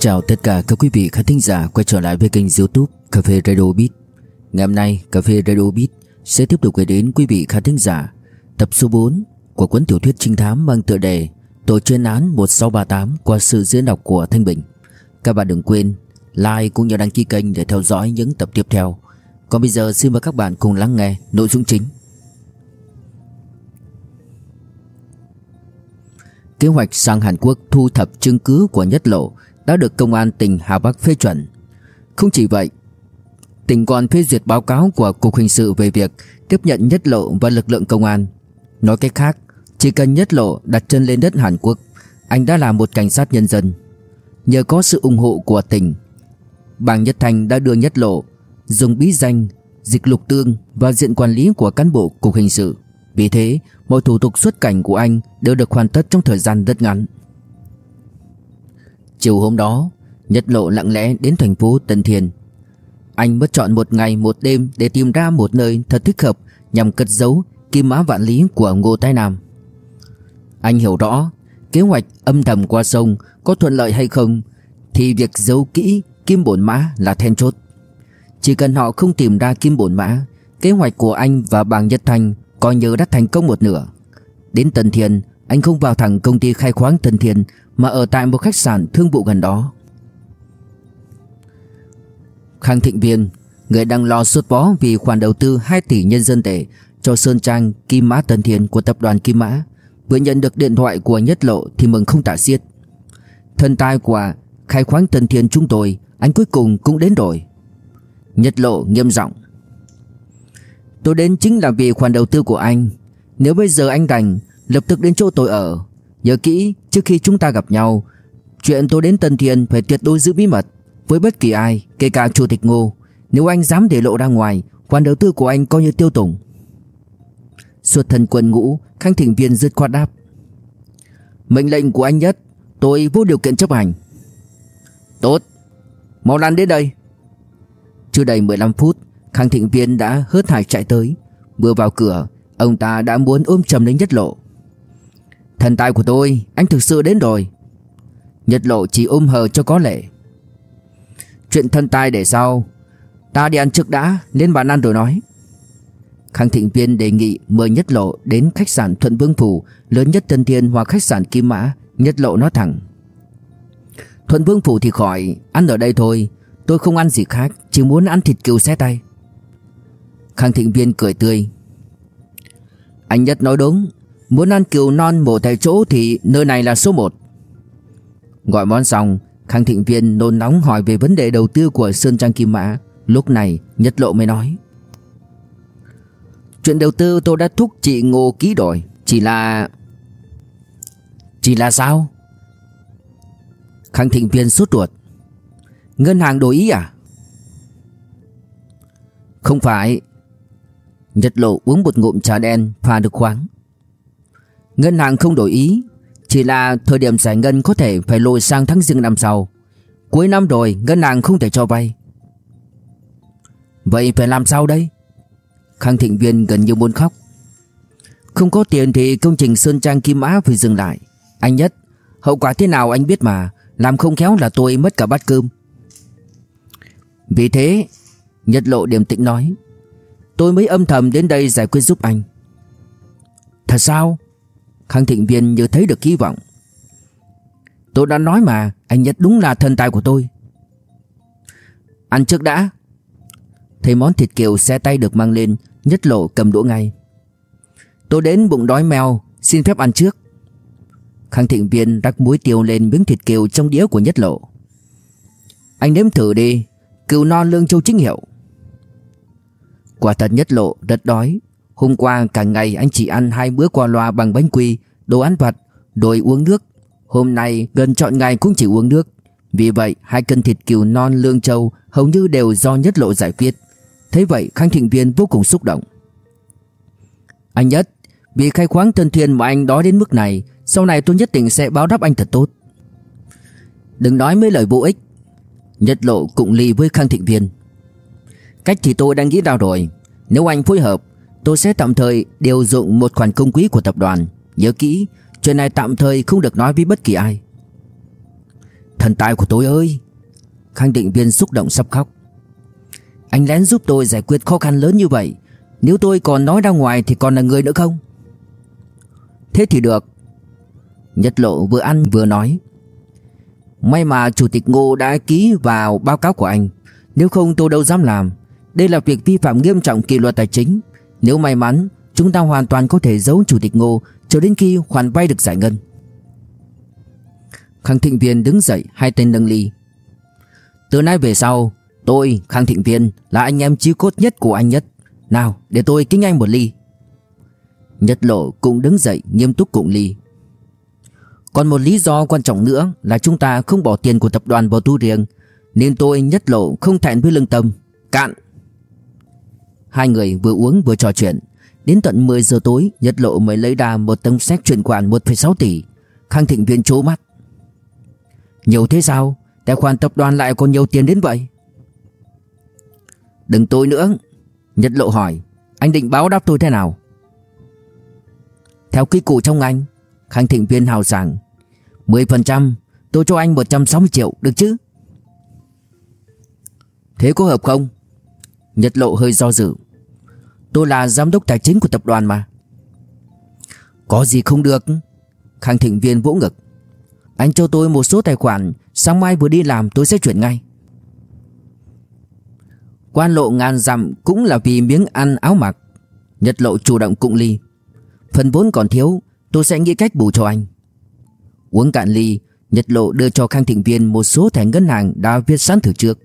Chào tất cả các quý vị khán thính giả quay trở lại với kênh youtube Cà phê Radio Beat. Ngày hôm nay, Cà phê Radio Beat sẽ tiếp tục gửi đến quý vị khán thính giả Tập số 4 của cuốn tiểu thuyết trinh thám mang tựa đề Tổ chuyên án 1638 qua sự diễn đọc của Thanh Bình. Các bạn đừng quên like cũng như đăng ký kênh để theo dõi những tập tiếp theo. Còn bây giờ xin mời các bạn cùng lắng nghe nội dung chính. Kế hoạch sang Hàn Quốc thu thập chứng cứ của Nhất Lộ đã được công an tỉnh Hà Bắc phê chuẩn. Không chỉ vậy, tỉnh còn phê duyệt báo cáo của Cục Hình sự về việc tiếp nhận Nhất Lộ và lực lượng công an. Nói cách khác, chỉ cần Nhất Lộ đặt chân lên đất Hàn Quốc, anh đã là một cảnh sát nhân dân. Nhờ có sự ủng hộ của tỉnh, Bàng Nhất Thành đã đưa Nhất Lộ dùng bí danh, dịch lục tương và diện quản lý của cán bộ Cục Hình sự. Vì thế, mọi thủ tục xuất cảnh của anh đều được hoàn tất trong thời gian rất ngắn. Chiều hôm đó, Nhất Lộ lặng lẽ đến thành phố Tân Thiên. Anh mất chọn một ngày một đêm để tìm ra một nơi thật thích hợp nhằm cất giấu kim mã vạn lý của Ngô thái Nam. Anh hiểu rõ, kế hoạch âm thầm qua sông có thuận lợi hay không thì việc giấu kỹ kim bổn mã là then chốt. Chỉ cần họ không tìm ra kim bổn mã, kế hoạch của anh và bàng Nhất Thanh coi như đã thành công một nửa. Đến Tân Thiên, anh không vào thẳng công ty khai khoáng Tân Thiên mà ở tại một khách sạn thương vụ gần đó. Khang Thịnh Viên, người đang lo xuất bó vì khoản đầu tư 2 tỷ nhân dân tệ cho Sơn Trang Kim Mã Tân Thiên của tập đoàn Kim Mã, vừa nhận được điện thoại của Nhất Lộ thì mừng không tả xiết. Thân tai của khai khoáng Tân Thiên chúng tôi, anh cuối cùng cũng đến rồi. Nhất Lộ nghiêm giọng Tôi đến chính là vì khoản đầu tư của anh Nếu bây giờ anh đành Lập tức đến chỗ tôi ở Nhớ kỹ, trước khi chúng ta gặp nhau, Chuyện tôi đến Tân Thiên phải tuyệt đối giữ bí mật Với bất kỳ ai, Kể cả Chủ tịch Ngô. Nếu anh dám để lộ ra ngoài, Khoản đầu tư của anh coi như tiêu tùng. Xuất thân quân ngũ Khanh thỉnh viên dứt khoát đáp. Mệnh lệnh của anh nhất, Tôi vô điều kiện chấp hành. Tốt. Mau lăn đến đây. Chưa đầy 15 phút, Khang Thịnh Viên đã hớt hải chạy tới. Vừa vào cửa, Ông ta đã muốn ôm chầm lấy Nhất Lộ. Thần tài của tôi Anh thực sự đến rồi Nhất Lộ chỉ ôm hờ cho có lệ Chuyện thân tài để sau Ta đi ăn trước đã Lên bàn ăn rồi nói Khang Thịnh Viên đề nghị mời Nhất Lộ đến khách sạn Thuận Vương Phủ lớn nhất Tân Thiên hoặc khách sạn Kim Mã. Nhất Lộ nói thẳng. Thuận Vương Phủ thì khỏi, ăn ở đây thôi. Tôi không ăn gì khác, chỉ muốn ăn thịt cừu xé tay. Khang Thịnh Viên cười tươi Anh Nhất nói đúng Muốn ăn cừu non mổ tại chỗ thì nơi này là số 1 Gọi món xong, Khang Thịnh Viên nôn nóng hỏi về vấn đề đầu tư của Sơn Trang Kim Mã. Lúc này, Nhất Lộ mới nói. Chuyện đầu tư tôi đã thúc chị Ngô ký đổi. Chỉ là Chỉ là sao? Khang Thịnh Viên sốt ruột. Ngân hàng đổi ý à? Không phải. Nhật lộ uống một ngụm trà đen pha được khoáng. Ngân hàng không đổi ý. Chỉ là thời điểm giải ngân có thể phải lùi sang tháng riêng năm sau. Cuối năm rồi, ngân hàng không thể cho vay. Vậy phải làm sao đây? Khang Thịnh Viên gần như muốn khóc. Không có tiền thì công trình Sơn Trang Kim Mã phải dừng lại. Anh nhất, Hậu quả thế nào anh biết mà? Làm không khéo là tôi mất cả bát cơm. Vì thế Nhật lộ điềm tĩnh nói, Tôi mới âm thầm đến đây giải quyết giúp anh. Thật sao? Khang Thịnh Viên như thấy được hy vọng. Tôi đã nói mà, Anh Nhất đúng là thần tài của tôi. Ăn trước đã. Thấy món thịt kiều xe tay được mang lên, Nhất lộ cầm đũa ngay. Tôi đến bụng đói mèo Xin phép ăn trước. Khang Thịnh Viên rắc muối tiêu lên miếng thịt kiều trong đĩa của Nhất lộ. Anh nếm thử đi, Cừu non lương châu chính hiệu. Quả thật nhất lộ rất đói. Hôm qua cả ngày anh chỉ ăn hai bữa qua loa bằng bánh quy, Đồ ăn vặt Rồi uống nước. Hôm nay gần trọn ngày cũng chỉ uống nước. Vì vậy, hai cân thịt cừu non lương châu Hầu như đều do nhất lộ giải quyết. Thế vậy khang Thịnh Viên vô cùng xúc động. Anh Nhất, Vì khai khoáng thân thiên mà anh đói đến mức này, Sau này tôi nhất định sẽ báo đáp anh thật tốt. Đừng nói mấy lời vô ích. Nhất lộ cũng ly với Khang Thịnh Viên. Cách thì tôi đang nghĩ ra rồi. Nếu anh phối hợp Tôi sẽ tạm thời điều dụng một khoản công quý của tập đoàn. Nhớ kỹ, Chuyện này tạm thời không được nói với bất kỳ ai. Thần tài của tôi ơi! Khang định viên xúc động sắp khóc. Anh lén giúp tôi giải quyết khó khăn lớn như vậy. Nếu tôi còn nói ra ngoài Thì còn là người nữa không? Thế thì được. Nhất lộ vừa ăn vừa nói. May mà Chủ tịch Ngô đã ký vào báo cáo của anh. Nếu không tôi đâu dám làm. Đây là việc vi phạm nghiêm trọng kỷ luật tài chính. Nếu may mắn, Chúng ta hoàn toàn có thể giấu Chủ tịch Ngô Cho đến khi khoản vay được giải ngân. Khang Thịnh Viên đứng dậy, Hai tay nâng ly. Từ nay về sau, Tôi, Khang Thịnh Viên, là anh em chí cốt nhất của anh nhất. Nào, để tôi kính anh một ly. Nhất lộ cũng đứng dậy, nghiêm túc cùng ly. Còn một lý do quan trọng nữa là chúng ta không bỏ tiền của tập đoàn vào tu riêng, Nên tôi, nhất lộ, không thẹn với lương tâm, Cạn. Hai người vừa uống vừa trò chuyện. Đến tận 10 giờ tối nhật lộ mới lấy ra một tấm xét chuyển khoản 1,6 tỷ. Khang Thịnh Viên trố mắt. Nhiều thế sao? Tài khoản tập đoàn lại còn nhiều tiền đến vậy? Đừng tôi nữa nhật lộ hỏi. Anh định báo đáp tôi thế nào? Theo ký cụ trong anh Khang Thịnh Viên hào sảng. 10% tôi cho anh 160 triệu được chứ? Thế có hợp không? Nhật lộ hơi do dự. Tôi là giám đốc tài chính của tập đoàn mà. Có gì không được? Khang Thịnh Viên vỗ ngực. Anh cho tôi một số tài khoản, Sáng mai vừa đi làm tôi sẽ chuyển ngay. Quan lộ ngàn dặm cũng là vì miếng ăn áo mặc. Nhật lộ chủ động cụng ly. Phần vốn còn thiếu, Tôi sẽ nghĩ cách bù cho anh. Uống cạn ly, Nhật Lộ đưa cho Khang Thịnh Viên một số thẻ ngân hàng đã viết sẵn từ trước.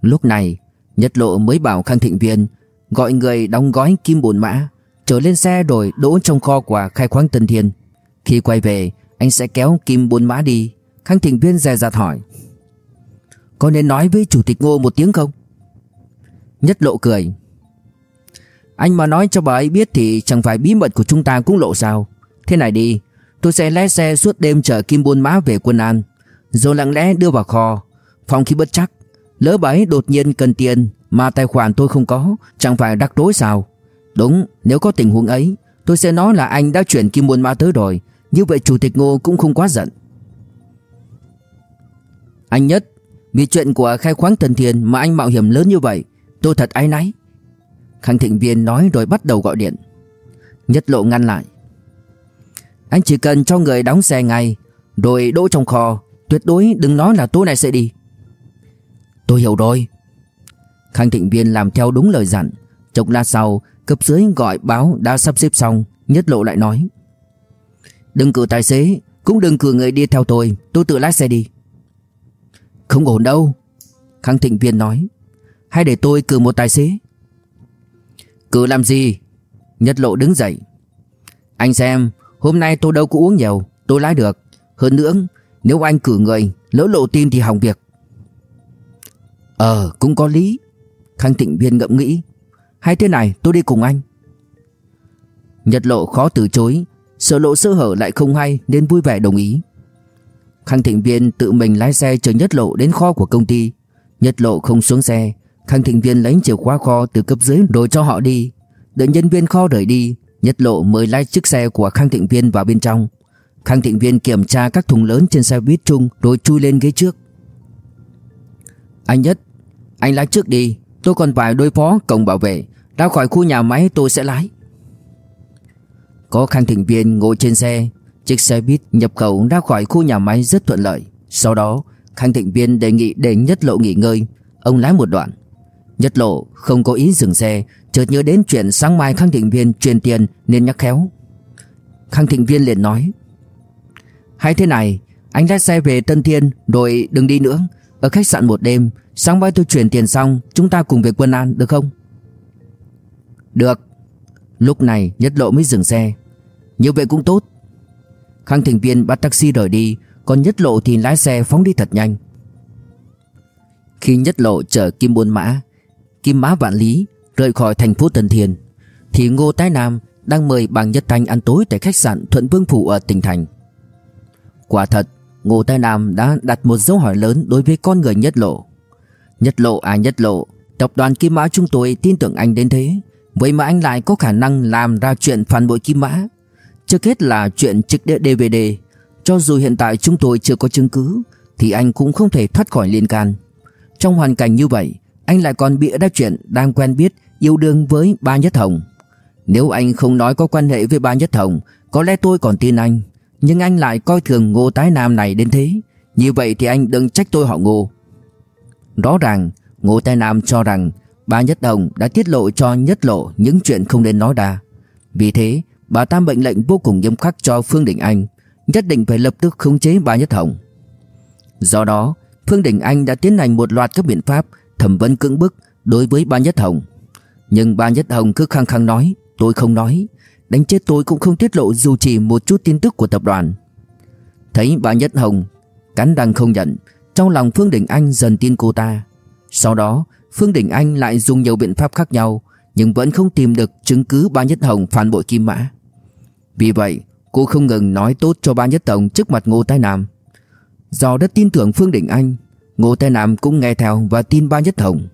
Lúc này Nhất Lộ mới bảo Khang Thịnh Viên, Gọi người đóng gói kim bồn mã, Trở lên xe rồi đỗ trong kho quả khai khoáng Tân Thiên. Khi quay về, Anh sẽ kéo kim bồn mã đi. Khang Thịnh Viên dè dặt hỏi, Có nên nói với Chủ tịch Ngô một tiếng không? Nhất Lộ cười, anh mà nói cho bà ấy biết thì chẳng phải bí mật của chúng ta cũng lộ sao. Thế này đi, Tôi sẽ lái xe suốt đêm chở Kim bồn Mã về quân an. Rồi lặng lẽ đưa vào kho, Phòng khi bất chắc Lỡ bà ấy đột nhiên cần tiền Mà tài khoản tôi không có, Chẳng phải đắc rối sao? Đúng, nếu có tình huống ấy, Tôi sẽ nói là anh đã chuyển Kim Muôn Ma tới rồi. Như vậy Chủ tịch Ngô cũng không quá giận. Anh nhất, Vì chuyện của khai khoáng thần Thiền Mà anh mạo hiểm lớn như vậy, Tôi thật áy náy. Khang Thịnh Viên nói rồi bắt đầu gọi điện. Nhất lộ ngăn lại. Anh chỉ cần cho người đóng xe ngay, Rồi đỗ trong kho, Tuyệt đối đừng nói là tối nay sẽ đi. Tôi hiểu rồi. Khang Thịnh Viên làm theo đúng lời dặn. Chốc lát sau, Cấp dưới gọi báo đã sắp xếp xong, Nhất lộ lại nói. Đừng cử tài xế, Cũng đừng cử người đi theo tôi. Tôi tự lái xe đi. Không ổn đâu, Khang Thịnh Viên nói. Hay để tôi cử một tài xế. Cử làm gì? Nhất lộ đứng dậy. Anh xem, hôm nay tôi đâu có uống nhiều, Tôi lái được. Hơn nữa, nếu anh cử người, Lỡ lộ tin thì hỏng việc. Ờ cũng có lý Khang thịnh Viên ngẫm nghĩ Hay thế này tôi đi cùng anh Nhật lộ khó từ chối Sợ lộ sơ hở lại không hay Nên vui vẻ đồng ý Khang Thịnh Viên tự mình lái xe chờ Nhất Lộ đến kho của công ty Nhất Lộ không xuống xe Khang Thịnh Viên lấy chìa khóa kho từ cấp dưới rồi cho họ đi. Đợi nhân viên kho rời đi, Nhất Lộ mới lái chiếc xe của Khang Thịnh Viên vào bên trong. Khang Thịnh Viên kiểm tra các thùng lớn trên xe buýt chung rồi chui lên ghế trước. Anh Nhất, anh lái trước đi, tôi còn phải đối phó cổng bảo vệ. Ra khỏi khu nhà máy tôi sẽ lái. Có Khang Thịnh Viên ngồi trên xe, chiếc xe buýt nhập khẩu ra khỏi khu nhà máy rất thuận lợi. Sau đó, Khang Thịnh Viên đề nghị để Nhất Lộ nghỉ ngơi, ông lái một đoạn. Nhất lộ không có ý dừng xe Chợt nhớ đến chuyện sáng mai Khang Thịnh Viên truyền tiền nên nhắc khéo Khang Thịnh Viên liền nói Hay thế này Anh lái xe về Tân Thiên Rồi đừng đi nữa Ở khách sạn một đêm Sáng mai tôi chuyển tiền xong Chúng ta cùng về quân an được không? Được. Lúc này Nhất lộ mới dừng xe. Như vậy cũng tốt. Khang Thịnh Viên bắt taxi rời đi Còn Nhất lộ thì lái xe phóng đi thật nhanh. Khi Nhất lộ chở Kim Buôn Mã Kim Mã Vạn Lý rời khỏi thành phố Tân thiền thì Ngô Tái Nam đang mời Bàng Nhất Thanh ăn tối tại khách sạn Thuận Vương Phủ ở tỉnh thành. Quả thật, Ngô Tái Nam đã đặt một dấu hỏi lớn đối với con người Nhất Lộ. Nhất Lộ à Nhất Lộ, tập đoàn Kim Mã chúng tôi tin tưởng anh đến thế, vậy mà anh lại có khả năng làm ra chuyện phản bội Kim Mã. Trước hết là chuyện trực đĩa DVD, Cho dù hiện tại chúng tôi chưa có chứng cứ Thì anh cũng không thể thoát khỏi liên can. Trong hoàn cảnh như vậy Anh lại còn bịa ra chuyện đang quen biết Yêu đương với ba nhất hồng. Nếu anh không nói có quan hệ với ba nhất hồng Có lẽ tôi còn tin anh. Nhưng anh lại coi thường ngô tái nam này đến thế. Như vậy thì anh đừng trách tôi họ ngô. Rõ ràng Ngô Tài nam cho rằng bà nhất Đồng đã tiết lộ cho nhất lộ Những chuyện không nên nói ra Vì thế bà ta mệnh lệnh vô cùng nghiêm khắc cho Phương Đình Anh nhất định phải lập tức khống chế bà Nhất Hồng. Do đó, Phương Đình Anh đã tiến hành một loạt các biện pháp thẩm vấn cưỡng bức đối với bà Nhất Hồng. Nhưng bà Nhất Hồng cứ khăng khăng nói, tôi không nói, đánh chết tôi cũng không tiết lộ dù chỉ một chút tin tức của tập đoàn. Thấy bà Nhất Hồng cắn răng không nhận, trong lòng Phương Đình Anh dần tin cô ta. Sau đó, Phương Đình Anh lại dùng nhiều biện pháp khác nhau, nhưng vẫn không tìm được chứng cứ ba Nhất Hồng phản bội Kim Mã. Vì vậy, Cô không ngừng nói tốt cho ba nhất tổng trước mặt Ngô Thái Nam. Do đã tin tưởng Phương Đình Anh Ngô Thái Nam cũng nghe theo và tin ba nhất hồng.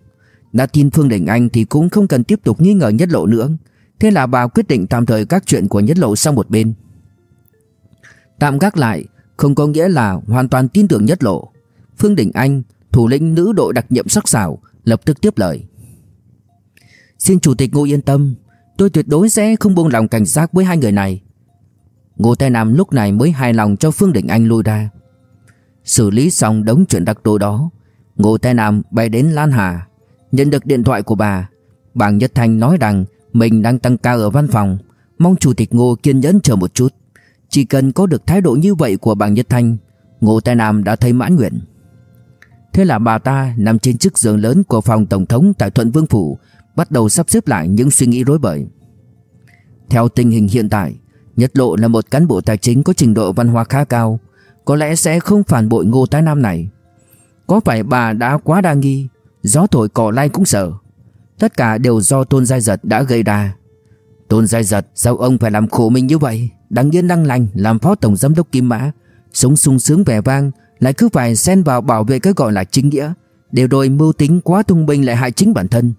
Đã tin Phương Đình Anh thì cũng không cần tiếp tục nghi ngờ nhất lộ nữa. Thế là bà quyết định tạm thời các chuyện của nhất lộ sang một bên. Tạm gác lại Không có nghĩa là hoàn toàn tin tưởng nhất lộ. Phương Đình Anh, Thủ lĩnh nữ đội đặc nhiệm sắc sảo, Lập tức tiếp lời. Xin chủ tịch Ngô yên tâm, Tôi tuyệt đối sẽ không buông lòng cảnh giác với hai người này. Ngô Thái Nam lúc này mới hài lòng cho Phương Đình Anh lui ra. Xử lý xong đống chuyện đặc đồ đó, Ngô Thái Nam bay đến Lan Hà, Nhận được điện thoại của bà. Bàng Nhất Thanh nói rằng Mình đang tăng ca ở văn phòng, Mong Chủ tịch Ngô kiên nhẫn chờ một chút. Chỉ cần có được thái độ như vậy của bàng Nhất Thanh, Ngô Thái Nam đã thấy mãn nguyện. Thế là bà ta nằm trên chiếc giường lớn của phòng Tổng thống tại Thuận Vương Phủ, Bắt đầu sắp xếp lại những suy nghĩ rối bời. Theo tình hình hiện tại Nhất Lộ là một cán bộ tài chính có trình độ văn hóa khá cao, Có lẽ sẽ không phản bội ngô tái nam này. Có phải bà đã quá đa nghi, Gió thổi cỏ lay cũng sợ. Tất cả đều do Tôn Giai Giật đã gây ra. Tôn Giai Giật, sao ông phải làm khổ mình như vậy? Đáng yên đăng lành làm phó tổng giám đốc Kim Mã, Sống sung sướng vẻ vang lại cứ phải xen vào bảo vệ cái gọi là chính nghĩa. Đều đôi mưu tính quá thông minh lại hại chính bản thân.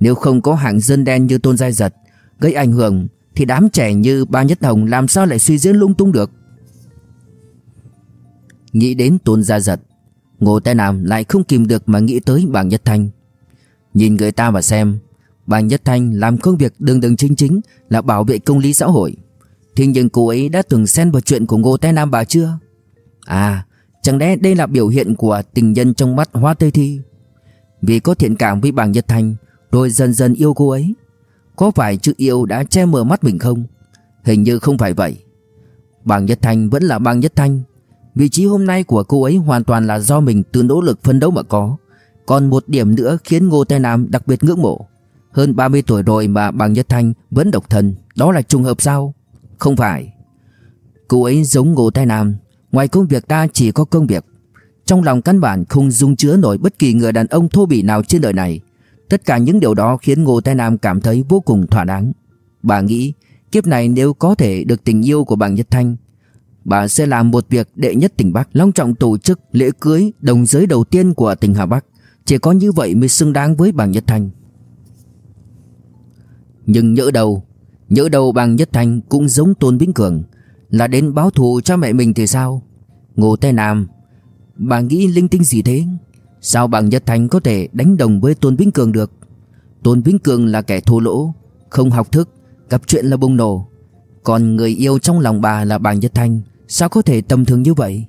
Nếu không có hạng dân đen như Tôn Giai Giật, Gây ảnh hưởng, thì đám trẻ như ba nhất hồng làm sao lại suy diễn lung tung được? Nghĩ đến tôn gia giật, Ngô Tài Nam lại không kìm được mà nghĩ tới Bàng Nhất Thanh. Nhìn người ta mà xem Bàng Nhất Thanh làm công việc đường đường chính chính Là bảo vệ công lý xã hội. Thế nhưng cô ấy đã từng xen vào chuyện của Ngô Tài Nam bà chưa? À Chẳng lẽ đây là biểu hiện của tình nhân trong mắt Hoa Tây Thi? Vì có thiện cảm với bảng Nhất Thanh Rồi dần dần yêu cô ấy. Có phải chữ yêu đã che mờ mắt mình không? Hình như không phải vậy. Bàng Nhất Thanh vẫn là Bàng Nhất Thanh Vị trí hôm nay của cô ấy hoàn toàn là do mình tự nỗ lực phấn đấu mà có. Còn một điểm nữa khiến Ngô Tây Nam đặc biệt ngưỡng mộ. Hơn 30 tuổi rồi mà Bàng Nhất Thanh vẫn độc thân Đó là trùng hợp sao? Không phải. Cô ấy giống Ngô Tây Nam. Ngoài công việc ta chỉ có công việc Trong lòng căn bản không dung chứa nổi bất kỳ người đàn ông thô bỉ nào trên đời này Tất cả những điều đó khiến Ngô Thái Nam cảm thấy vô cùng thỏa đáng. Bà nghĩ kiếp này nếu có thể được tình yêu của bàng Nhất Thanh, bà sẽ làm một việc đệ nhất tỉnh Bắc, long trọng tổ chức lễ cưới đồng giới đầu tiên của tỉnh Hà Bắc. Chỉ có như vậy mới xứng đáng với bàng Nhất Thanh. Nhưng nhỡ đầu, nhỡ đầu bàng Nhất Thanh cũng giống Tôn Vĩnh Cường, là đến báo thù cho mẹ mình thì sao? Ngô Thái Nam, bà nghĩ linh tinh gì thế? Sao bằng Nhất Thành có thể đánh đồng với Tôn Vĩnh Cường được? Tôn Vĩnh Cường là kẻ thô lỗ Không học thức Gặp chuyện là bùng nổ. Còn người yêu trong lòng bà là bà Nhất Thanh Sao có thể tầm thường như vậy?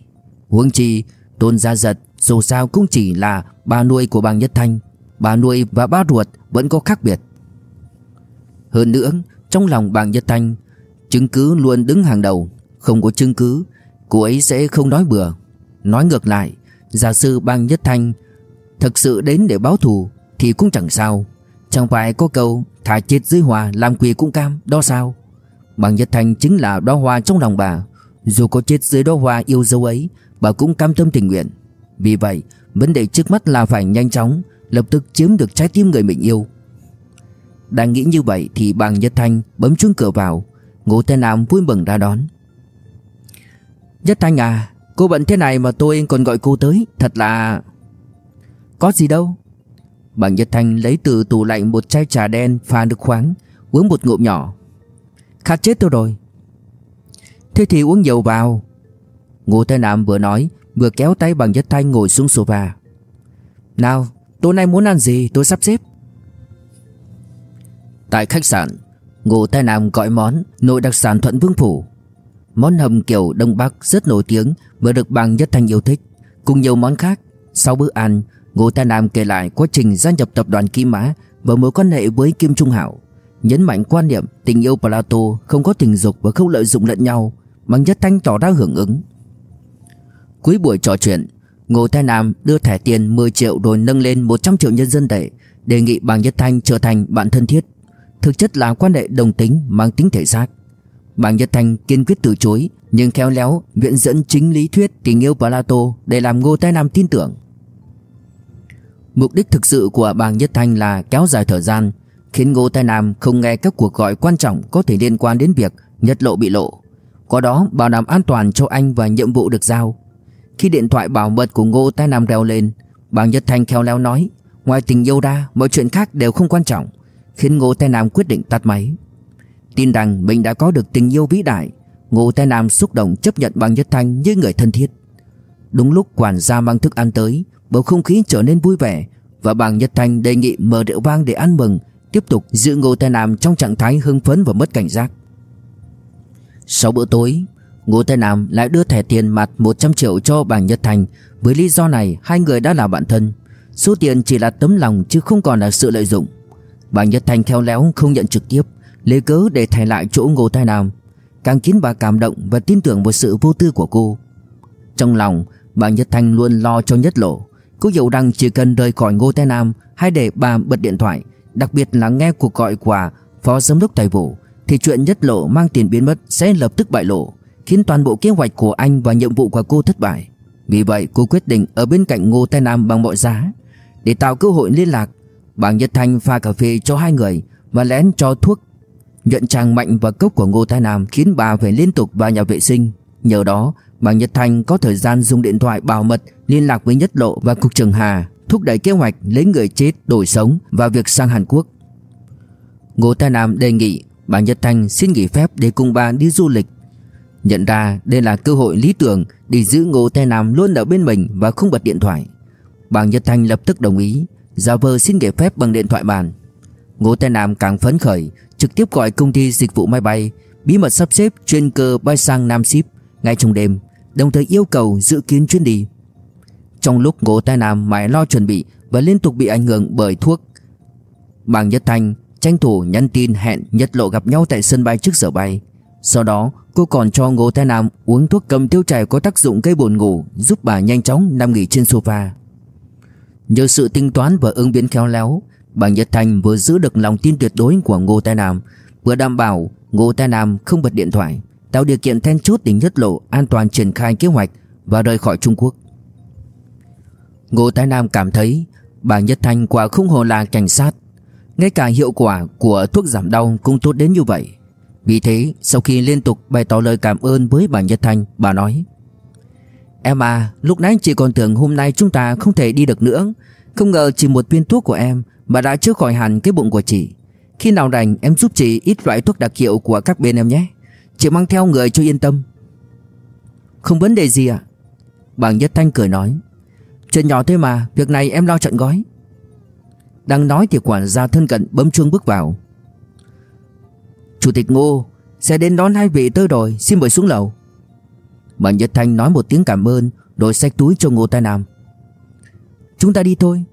Huống chi Tôn Gia Giật dù sao cũng chỉ là bà nuôi của bà Nhất Thanh. Bà nuôi và ba ruột vẫn có khác biệt. Hơn nữa Trong lòng bà Nhất Thanh Chứng cứ luôn đứng hàng đầu. Không có chứng cứ Cô ấy sẽ không nói bừa. Nói ngược lại, Giả sư bang Nhất Thanh Thực sự đến để báo thù Thì cũng chẳng sao. Chẳng phải có câu Thả chết dưới hòa làm quỳ cũng cam Đó sao? Bang Nhất Thanh chính là đóa hoa trong lòng bà. Dù có chết dưới đóa hoa yêu dấu ấy, Bà cũng cam tâm tình nguyện. Vì vậy, vấn đề trước mắt là phải nhanh chóng, Lập tức chiếm được trái tim người mình yêu. Đang nghĩ như vậy Thì bang Nhất Thanh bấm chuông cửa vào. Ngô Thế Nam vui mừng ra đón. Nhất Thanh à Cô bận thế này mà tôi còn gọi cô tới, Thật là... Có gì đâu. Bằng Nhất Thanh lấy từ tủ lạnh một chai trà đen pha nước khoáng, Uống một ngụm nhỏ. Khát chết tôi rồi. Thế thì uống dầu vào. Ngô Thái Nam vừa nói, Vừa kéo tay bằng Nhất Thanh ngồi xuống sofa. Nào, tối nay muốn ăn gì, tôi sắp xếp. Tại khách sạn, Ngô Thái Nam gọi món Nội đặc sản Thuận Vương Phủ. Món hầm kiểu Đông Bắc rất nổi tiếng Và được bằng Nhất Thanh yêu thích. Cùng nhiều món khác, Sau bữa ăn, Ngô Tài Nam kể lại quá trình gia nhập tập đoàn Kim Mã Và mối quan hệ với Kim Trung Hảo, Nhấn mạnh quan niệm tình yêu Plato không có tình dục và không lợi dụng lẫn nhau Bằng Nhất Thanh tỏ ra hưởng ứng. Cuối buổi trò chuyện, Ngô Thái Nam đưa thẻ tiền 10 triệu rồi nâng lên 100 triệu nhân dân tệ, Đề nghị Bàng Nhất Thanh trở thành bạn thân thiết. Thực chất là quan hệ đồng tính mang tính thể xác. Bàng Nhật Thành kiên quyết từ chối, Nhưng khéo léo viện dẫn chính lý thuyết tình yêu Plato Để làm Ngô Thái Nam tin tưởng. Mục đích thực sự của Bàng Nhất Thanh là kéo dài thời gian, Khiến Ngô Thái Nam không nghe các cuộc gọi quan trọng Có thể liên quan đến việc nhất lộ bị lộ. Có đó, bảo đảm an toàn cho anh và nhiệm vụ được giao. Khi điện thoại bảo mật của Ngô Thái Nam reo lên, Bàng Nhất Thanh khéo léo nói, Ngoài tình yêu ra, mọi chuyện khác đều không quan trọng, Khiến Ngô Thái Nam quyết định tắt máy. Tin rằng mình đã có được tình yêu vĩ đại. Ngô Thái Nam xúc động chấp nhận Bàng Nhất Thanh như người thân thiết. Đúng lúc quản gia mang thức ăn tới, Bầu không khí trở nên vui vẻ Và Bàng Nhất Thanh đề nghị mở rượu vang để ăn mừng, Tiếp tục giữ Ngô Thái Nam trong trạng thái hưng phấn và mất cảnh giác. Sau bữa tối, Ngô Thái Nam lại đưa thẻ tiền mặt 100 triệu cho Bàng Nhất Thành Với lý do này, hai người đã là bạn thân. Số tiền chỉ là tấm lòng chứ không còn là sự lợi dụng. Bàng Nhất Thành khéo léo không nhận trực tiếp. Lấy cớ để thay lại chỗ Ngô Thái Nam Càng khiến bà cảm động và tin tưởng vào sự vô tư của cô Trong lòng bà Nhất Thanh luôn lo cho Nhất Lộ Cô hiểu rằng chỉ cần rời khỏi Ngô Thái Nam Hay để bà bật điện thoại Đặc biệt là nghe cuộc gọi của Phó Giám đốc Tài vụ Thì chuyện Nhất Lộ mang tiền biến mất sẽ lập tức bại lộ khiến toàn bộ kế hoạch của anh và nhiệm vụ của cô thất bại. Vì vậy cô quyết định ở bên cạnh Ngô Thái Nam bằng mọi giá. Để tạo cơ hội liên lạc, Bàng Nhật Thanh pha cà phê cho hai người và lén cho thuốc. Nhận chàng mạnh và cốc của Ngô Thái Nam khiến bà phải liên tục vào nhà vệ sinh. Nhờ đó, bà Nhật Thanh có thời gian dùng điện thoại bảo mật liên lạc với Nhất Lộ và Cục Trường Hà, thúc đẩy kế hoạch lấy người chết đổi sống và việc sang Hàn Quốc. Ngô Thái Nam đề nghị bà Nhật Thanh xin nghỉ phép để cùng bà đi du lịch Nhận ra đây là cơ hội lý tưởng để giữ Ngô Thái Nam luôn ở bên mình và không bật điện thoại. bà Nhật Thanh lập tức đồng ý, giả vờ xin nghỉ phép bằng điện thoại bàn. Ngô Thái Nam càng phấn khởi, trực tiếp gọi công ty dịch vụ máy bay, bí mật sắp xếp chuyên cơ bay sang Nam Ship ngay trong đêm, đồng thời yêu cầu dự kiến chuyến đi. Trong lúc Ngô Thái Nam mãi lo chuẩn bị và liên tục bị ảnh hưởng bởi thuốc, Bàng Nhất Thanh tranh thủ nhắn tin hẹn Nhất Lộ gặp nhau tại sân bay trước giờ bay. Sau đó cô còn cho Ngô Thái Nam uống thuốc cầm tiêu chảy có tác dụng gây buồn ngủ Giúp bà nhanh chóng nằm nghỉ trên sofa Nhờ sự tính toán và ứng biến khéo léo Bà Nhật Thành vừa giữ được lòng tin tuyệt đối của Ngô Tài Nam, Vừa đảm bảo Ngô Tài Nam không bật điện thoại, Tạo điều kiện then chốt để nhất lộ an toàn triển khai kế hoạch Và rời khỏi Trung Quốc. Ngô Tài Nam cảm thấy Bà Nhật Thành quả không hồ là cảnh sát, Ngay cả hiệu quả của thuốc giảm đau cũng tốt đến như vậy. Vì thế, sau khi liên tục bày tỏ lời cảm ơn với bà Nhật Thanh Bà nói, Em à lúc nãy chị còn tưởng hôm nay chúng ta không thể đi được nữa. Không ngờ chỉ một viên thuốc của em mà đã chữa khỏi hẳn cái bụng của chị. Khi nào rảnh, em giúp chị ít loại thuốc đặc hiệu của các bên em nhé. Chị mang theo người cho yên tâm. Không vấn đề gì ạ. Bàng Nhất Thanh cười nói. Chuyện nhỏ thôi mà, Việc này em lo chọn gói. Đang nói thì quản gia thân cận bấm chuông bước vào. Chủ tịch Ngô, Sẽ đến đón hai vị tới rồi, Xin mời xuống lầu. Bàng Nhất Thanh nói một tiếng cảm ơn Rồi xách túi cho Ngô Tai Nam Chúng ta đi thôi.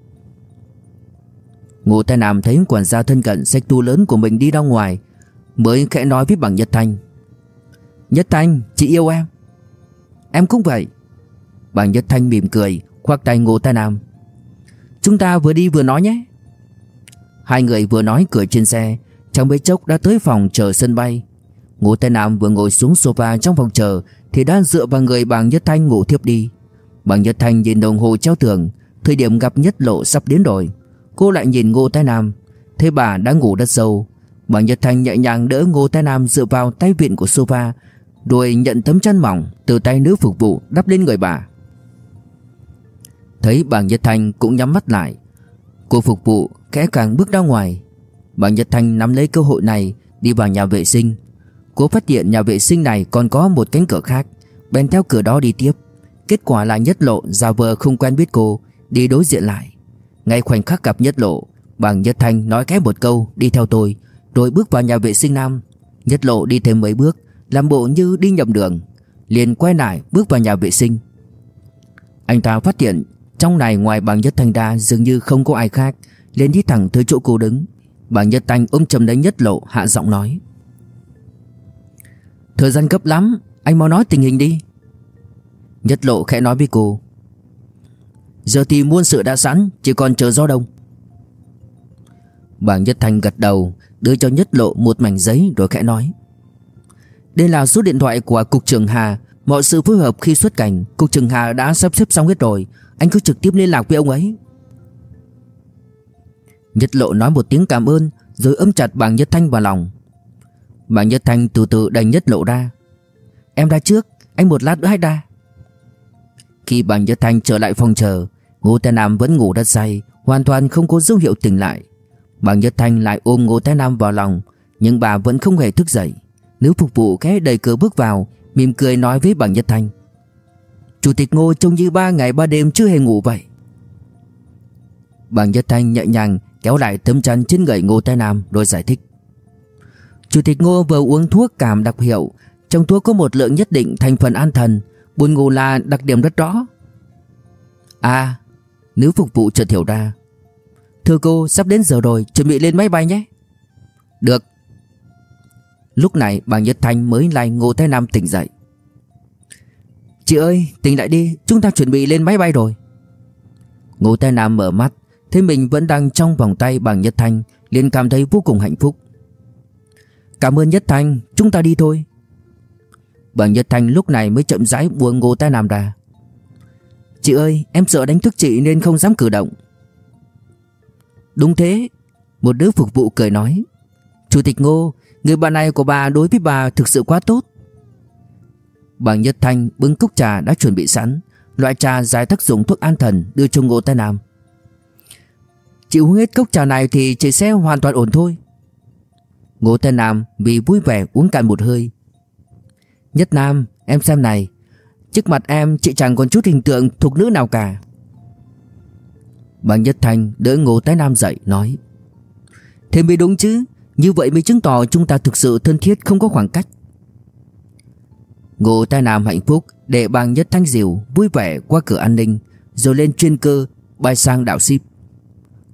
Ngô Thái Nam thấy quản gia thân cận xách tu lớn của mình đi ra ngoài, Mới khẽ nói với bằng Nhất Thanh. Nhất Thanh, chị yêu em. Em cũng vậy. Bằng Nhất Thanh mỉm cười, Khoác tay Ngô Thái Nam. Chúng ta vừa đi vừa nói nhé. Hai người vừa nói cười trên xe, trong mấy chốc đã tới phòng chờ sân bay. Ngô Thái Nam vừa ngồi xuống sofa trong phòng chờ Thì đã dựa vào người bằng Nhất Thanh ngủ thiếp đi. Bằng Nhất Thanh nhìn đồng hồ treo tường, Thời điểm gặp Nhất Lộ sắp đến rồi. Cô lại nhìn Ngô Thái Nam. Thấy bà đã ngủ rất sâu. Bà Nhật Thanh nhẹ nhàng đỡ Ngô Thái Nam dựa vào tay vịn của sofa, Rồi nhận tấm chăn mỏng từ tay nữ phục vụ đắp lên người bà. Thấy bà Nhật Thanh cũng nhắm mắt lại. Cô phục vụ khẽ càng bước ra ngoài. Bà Nhật Thanh nắm lấy cơ hội này Đi vào nhà vệ sinh. Cô phát hiện nhà vệ sinh này còn có một cánh cửa khác, Bèn theo cửa đó đi tiếp. Kết quả là Nhất Lộ, giả vờ không quen biết cô, Đi đối diện lại. Ngay khoảnh khắc gặp Nhất Lộ, Bàng Nhất Thanh nói kép một câu, đi theo tôi. Rồi bước vào nhà vệ sinh nam. Nhất Lộ đi thêm mấy bước, Làm bộ như đi nhầm đường, Liền quay lại bước vào nhà vệ sinh. Anh ta phát hiện Trong này ngoài Bàng Nhất Thanh ra dường như không có ai khác, liền đi thẳng tới chỗ cô đứng. Bàng Nhất Thanh ôm chầm lấy Nhất Lộ, hạ giọng nói, Thời gian gấp lắm, Anh mau nói tình hình đi. Nhất Lộ khẽ nói với cô Giờ thì muôn sự đã sẵn, Chỉ còn chờ gió đông. Bàng Nhất Thanh gật đầu, Đưa cho Nhất Lộ một mảnh giấy rồi khẽ nói. Đây là số điện thoại của Cục trưởng Hà. Mọi sự phối hợp khi xuất cảnh, Cục trưởng Hà đã sắp xếp xong hết rồi. Anh cứ trực tiếp liên lạc với ông ấy. Nhất Lộ nói một tiếng cảm ơn, Rồi ấm chặt Bàng Nhất Thanh vào lòng. Bàng Nhất Thanh từ từ đành Nhất Lộ ra. Em ra trước, Anh một lát nữa hãy ra. Khi Bàng Nhất Thanh trở lại phòng chờ Ngô Thái Nam vẫn ngủ rất say, Hoàn toàn không có dấu hiệu tỉnh lại. Bàng Nhất Thanh lại ôm Ngô Thái Nam vào lòng, Nhưng bà vẫn không hề thức dậy. Nữ phục vụ khẽ đầy cửa bước vào, Mỉm cười nói với Bàng Nhất Thanh. Chủ tịch Ngô, trông như ba ngày ba đêm chưa hề ngủ vậy. Bàng Nhất Thanh nhẹ nhàng kéo lại tấm chăn trên người Ngô Thái Nam rồi giải thích. Chủ tịch Ngô vừa uống thuốc cảm đặc hiệu, Trong thuốc có một lượng nhất định thành phần an thần, Buồn ngủ là đặc điểm rất rõ. À Nữ phục vụ chợt hiểu ra. Thưa cô, sắp đến giờ rồi, Chuẩn bị lên máy bay nhé. Được. Lúc này, bà Nhật Thanh mới lại Ngô Thái Nam tỉnh dậy. Chị ơi, tỉnh lại đi, Chúng ta chuẩn bị lên máy bay rồi. Ngô Thái Nam mở mắt, Thấy mình vẫn đang trong vòng tay bằng Nhất Thanh, liền cảm thấy vô cùng hạnh phúc. Cảm ơn Nhất Thanh, Chúng ta đi thôi. Bằng Nhất Thanh lúc này mới chậm rãi buông Ngô Thái Nam ra. Chị ơi, em sợ đánh thức chị nên không dám cử động. Đúng thế, Một đứa phục vụ cười nói. Chủ tịch Ngô, Người bạn này của bà đối với bà thực sự quá tốt. Bằng Nhất Thanh bưng cốc trà đã chuẩn bị sẵn. Loại trà giải tác dụng thuốc an thần đưa cho Ngô tây Nam. Chị uống hết cốc trà này thì chị sẽ hoàn toàn ổn thôi. Ngô tây Nam vì vui vẻ uống cạn một hơi. Nhất Nam, em xem này Trước mặt em, chị chẳng còn chút hình tượng thuộc nữ nào cả. Bằng Nhất Thanh đỡ Ngô Thái Nam dậy, nói, Thế mới đúng chứ, Như vậy mới chứng tỏ chúng ta thực sự thân thiết không có khoảng cách. Ngô Thái Nam hạnh phúc, để bằng Nhất Thanh diều vui vẻ qua cửa an ninh, Rồi lên chuyên cơ, bay sang đảo ship.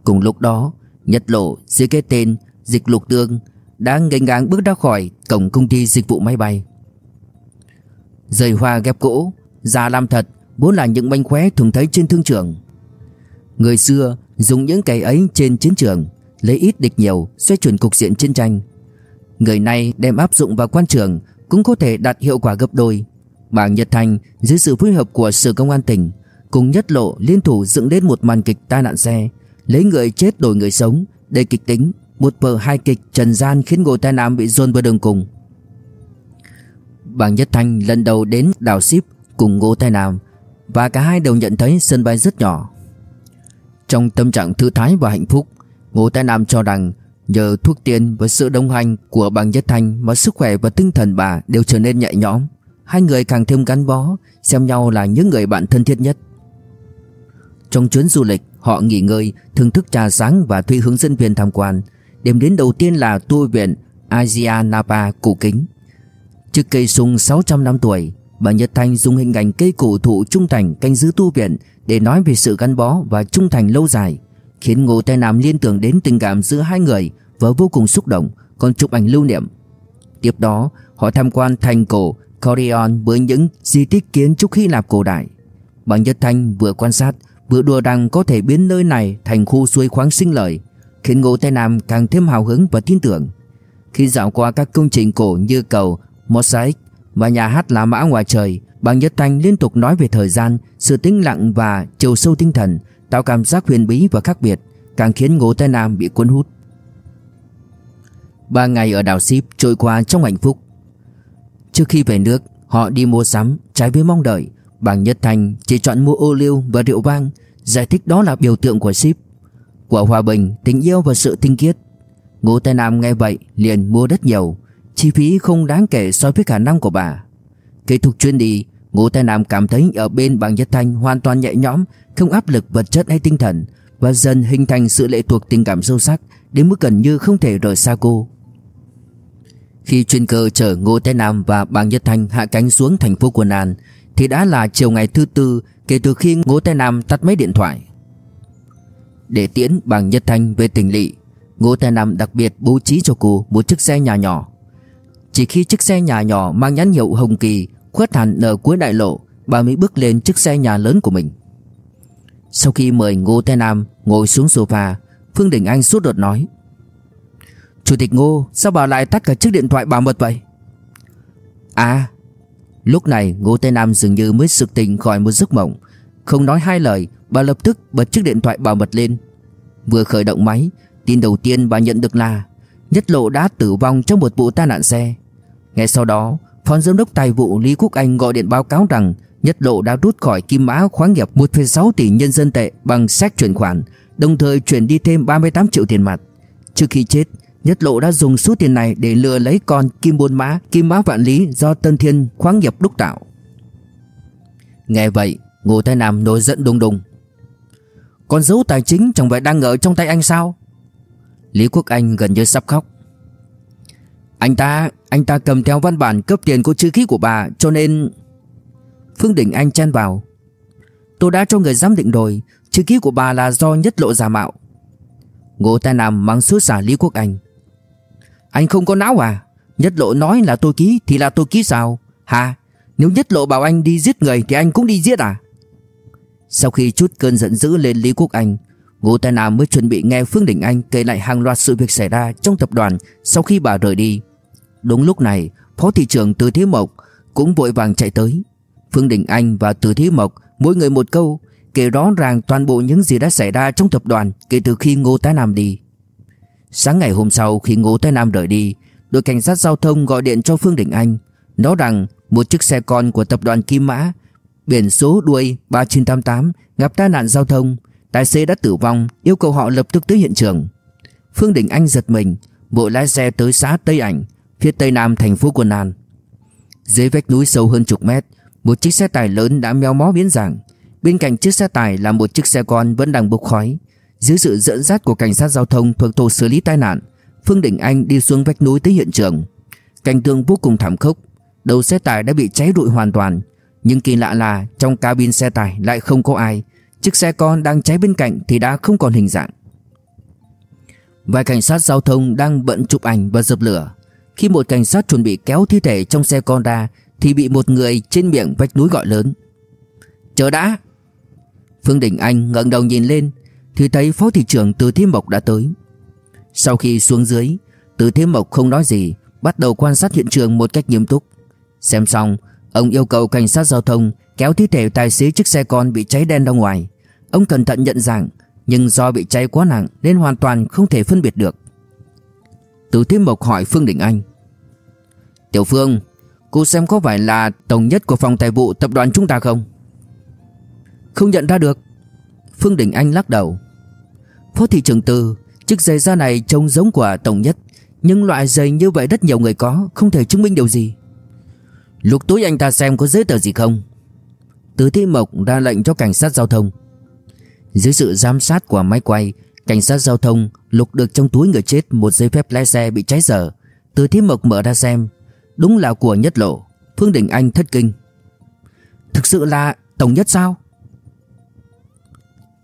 Cùng lúc đó nhật Lộ, dưới cái tên Dịch Lục Tương đang ngành ngang bước ra khỏi cổng công ty dịch vụ máy bay dây hoa ghép gỗ Già làm thật, Vốn là những manh khóe thường thấy trên thương trường. Người xưa dùng những cái ấy trên chiến trường, Lấy ít địch nhiều, Xoay chuyển cục diện chiến tranh. Người này đem áp dụng vào quan trường Cũng có thể đạt hiệu quả gấp đôi. Bảng Nhật Thành dưới sự phối hợp của Sở Công an tỉnh Cùng nhất lộ liên thủ dựng đến một màn kịch tai nạn xe, Lấy người chết đổi người sống Để kịch tính Một vở hai kịch trần gian khiến Ngô Tai Nam bị dồn vào đường cùng. Bàng Nhất Thanh lần đầu đến đảo ship cùng Ngô Thái Nam Và cả hai đều nhận thấy sân bay rất nhỏ Trong tâm trạng thư thái và hạnh phúc Ngô Thái Nam cho rằng Nhờ thuốc tiên và sự đồng hành của Bàng Nhất Thanh Mà sức khỏe và tinh thần bà đều trở nên nhẹ nhõm Hai người càng thêm gắn bó Xem nhau là những người bạn thân thiết nhất Trong chuyến du lịch Họ nghỉ ngơi, thưởng thức trà sáng và thuê hướng dẫn viên tham quan. Điểm đến đầu tiên là tour viện Asia Napa cổ kính. Trước cây sung 600 năm tuổi, bà Nhật Thanh dùng hình ảnh cây cổ thụ trung thành canh giữ tu viện để nói về sự gắn bó và trung thành lâu dài, khiến Ngô Tây Nam liên tưởng đến tình cảm giữa hai người và vô cùng xúc động, còn chụp ảnh lưu niệm. Tiếp đó, họ tham quan thành cổ Corion với những di tích kiến trúc Hy Lạp cổ đại. Bà Nhật Thanh vừa quan sát vừa đùa rằng có thể biến nơi này thành khu suối khoáng sinh lợi, khiến Ngô Tây Nam càng thêm hào hứng và tin tưởng. Khi dạo qua các công trình cổ như cầu, mosaic và nhà hát La Mã ngoài trời, Bằng Nhất Thanh liên tục nói về thời gian, sự tĩnh lặng và chiều sâu tinh thần, tạo cảm giác huyền bí và khác biệt, càng khiến Ngô Tây Nam bị cuốn hút. Ba ngày ở đảo Sip trôi qua trong hạnh phúc. Trước khi về nước, họ đi mua sắm, trái với mong đợi, Bàng Nhất Thanh chỉ chọn mua ô liu và rượu vang Giải thích đó là biểu tượng của Sip, Của hòa bình, tình yêu và sự tinh khiết Ngô Tây Nam nghe vậy liền mua rất nhiều Chi phí không đáng kể so với khả năng của bà. Kết thúc chuyến đi Ngô Tài Nam cảm thấy ở bên bằng Nhất Thanh hoàn toàn nhẹ nhõm, Không áp lực vật chất hay tinh thần, Và dần hình thành sự lệ thuộc tình cảm sâu sắc, Đến mức gần như không thể rời xa cô. Khi chuyên cơ chở Ngô Tài Nam và bằng Nhất Thanh hạ cánh xuống thành phố Quân An, Thì đã là chiều ngày thứ tư kể từ khi Ngô Tài Nam tắt máy điện thoại. Để tiễn bằng Nhất Thanh về tỉnh lỵ Ngô Tài Nam đặc biệt bố trí cho cô một chiếc xe nhà nhỏ. Chỉ khi chiếc xe nhà nhỏ mang nhãn hiệu Hồng Kỳ khuất hẳn ở cuối đại lộ, Bà mới bước lên chiếc xe nhà lớn của mình. Sau khi mời Ngô Thái Nam ngồi xuống sofa, Phương Đình Anh suốt đột nói, Chủ tịch Ngô, sao bà lại tắt cả chiếc điện thoại bà mật vậy? À Lúc này Ngô Tây Nam dường như mới sực tỉnh khỏi một giấc mộng. Không nói hai lời, Bà lập tức bật chiếc điện thoại bảo mật lên. Vừa khởi động máy, Tin đầu tiên bà nhận được là Nhất lộ đã tử vong trong một vụ tai nạn xe. Ngay sau đó Phó giám đốc tài vụ Lý Quốc Anh gọi điện báo cáo rằng Nhất lộ đã rút khỏi kim mã khoáng nghiệp 1,6 tỷ nhân dân tệ bằng xét chuyển khoản Đồng thời chuyển đi thêm 38 triệu tiền mặt. Trước khi chết Nhất lộ đã dùng số tiền này để lừa lấy con kim bôn mã Kim mã vạn lý do Tân Thiên khoáng nghiệp đúc tạo. Nghe vậy Ngô Thái Nam nổi giận đùng đùng. Con dấu tài chính chẳng phải đang ở trong tay anh sao? Lý Quốc Anh gần như sắp khóc. Anh ta Anh ta cầm theo văn bản cấp tiền của chữ ký của bà, Cho nên Phương Đình Anh chen vào. Tôi đã cho người giám định rồi, Chữ ký của bà là do nhất lộ giả mạo. Ngô Tài Nam mang suốt xả Lý Quốc Anh. Anh không có não à? Nhất lộ nói là tôi ký, thì là tôi ký sao? Hả? Nếu nhất lộ bảo anh đi giết người, thì anh cũng đi giết à? Sau khi chút cơn giận dữ lên Lý Quốc Anh Ngô Thái Nam mới chuẩn bị nghe Phương Đình Anh kể lại hàng loạt sự việc xảy ra trong tập đoàn sau khi bà rời đi. Đúng lúc này, Phó thị trưởng Từ Thế Mộc cũng vội vàng chạy tới. Phương Đình Anh và Từ Thế Mộc mỗi người một câu, kể rõ ràng toàn bộ những gì đã xảy ra trong tập đoàn kể từ khi Ngô Thái Nam đi. Sáng ngày hôm sau khi Ngô Thái Nam rời đi, đội cảnh sát giao thông gọi điện cho Phương Đình Anh, nói rằng một chiếc xe con của tập đoàn Kim Mã, biển số đuôi 3988 gặp tai nạn giao thông, Tài xế đã tử vong, Yêu cầu họ lập tức tới hiện trường. Phương Đình Anh giật mình, Vội lái xe tới xã Tây Ảnh, Phía tây nam, thành phố Quân An. Dưới vách núi sâu hơn chục mét, Một chiếc xe tải lớn đã meo mó biến dạng. Bên cạnh chiếc xe tải là một chiếc xe con vẫn đang bốc khói. Dưới sự dẫn dắt của cảnh sát giao thông thuộc tổ xử lý tai nạn, Phương Đình Anh đi xuống vách núi tới hiện trường. Cảnh tượng vô cùng thảm khốc. Đầu xe tải đã bị cháy rụi hoàn toàn, Nhưng kỳ lạ là trong cabin xe tải lại không có ai. Chiếc xe con đang cháy bên cạnh thì đã không còn hình dạng. Vài cảnh sát giao thông đang bận chụp ảnh và dập lửa. Khi một cảnh sát chuẩn bị kéo thi thể trong xe con ra, Thì bị một người trên miệng vách núi gọi lớn. Chờ đã! Phương Đình Anh ngẩng đầu nhìn lên, Thì thấy phó thị trưởng Từ Thiên Mộc đã tới. Sau khi xuống dưới, Từ Thiên Mộc không nói gì, Bắt đầu quan sát hiện trường một cách nghiêm túc. Xem xong, Ông yêu cầu cảnh sát giao thông kéo thi thể tài xế chiếc xe con bị cháy đen ra ngoài. Ông cẩn thận nhận dạng, nhưng do bị cháy quá nặng nên hoàn toàn không thể phân biệt được. Từ Thiên Mộc hỏi Phương Đình Anh. Tiểu Phương, cô xem có phải là tổng nhất của phòng tài vụ tập đoàn chúng ta không? Không nhận ra được. Phương Đình Anh lắc đầu. Phó thị trưởng Từ, chiếc giày da này trông giống của tổng nhất, nhưng loại giày như vậy rất nhiều người có, không thể chứng minh điều gì. Lục túi anh ta xem có giấy tờ gì không từ Thi Mộc ra lệnh cho cảnh sát giao thông. Dưới sự giám sát của máy quay, Cảnh sát giao thông lục được trong túi người chết Một giấy phép lái xe bị cháy dở. Từ Thi Mộc mở ra xem, Đúng là của nhất lộ, Phương Đình Anh thất kinh. Thực sự là Tổng nhất sao?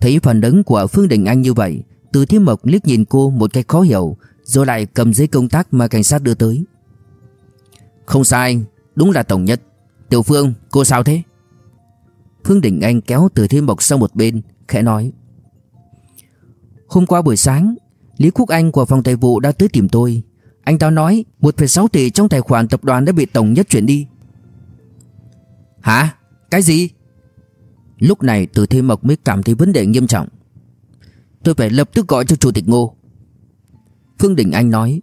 Thấy phản ứng của Phương Đình Anh như vậy Từ Thi Mộc liếc nhìn cô một cách khó hiểu, Rồi lại cầm giấy công tác mà cảnh sát đưa tới. Không sai, Đúng là tổng nhất. Tiểu Phương, cô sao thế? Phương Đình Anh kéo từ thiên mộc sang một bên Khẽ nói Hôm qua buổi sáng Lý Quốc Anh của phòng tài vụ đã tới tìm tôi. Anh ta nói 1,6 tỷ trong tài khoản tập đoàn đã bị tổng nhất chuyển đi. Hả? Cái gì? Lúc này từ thiên mộc mới cảm thấy vấn đề nghiêm trọng. Tôi phải lập tức gọi cho chủ tịch ngô. Phương Đình Anh nói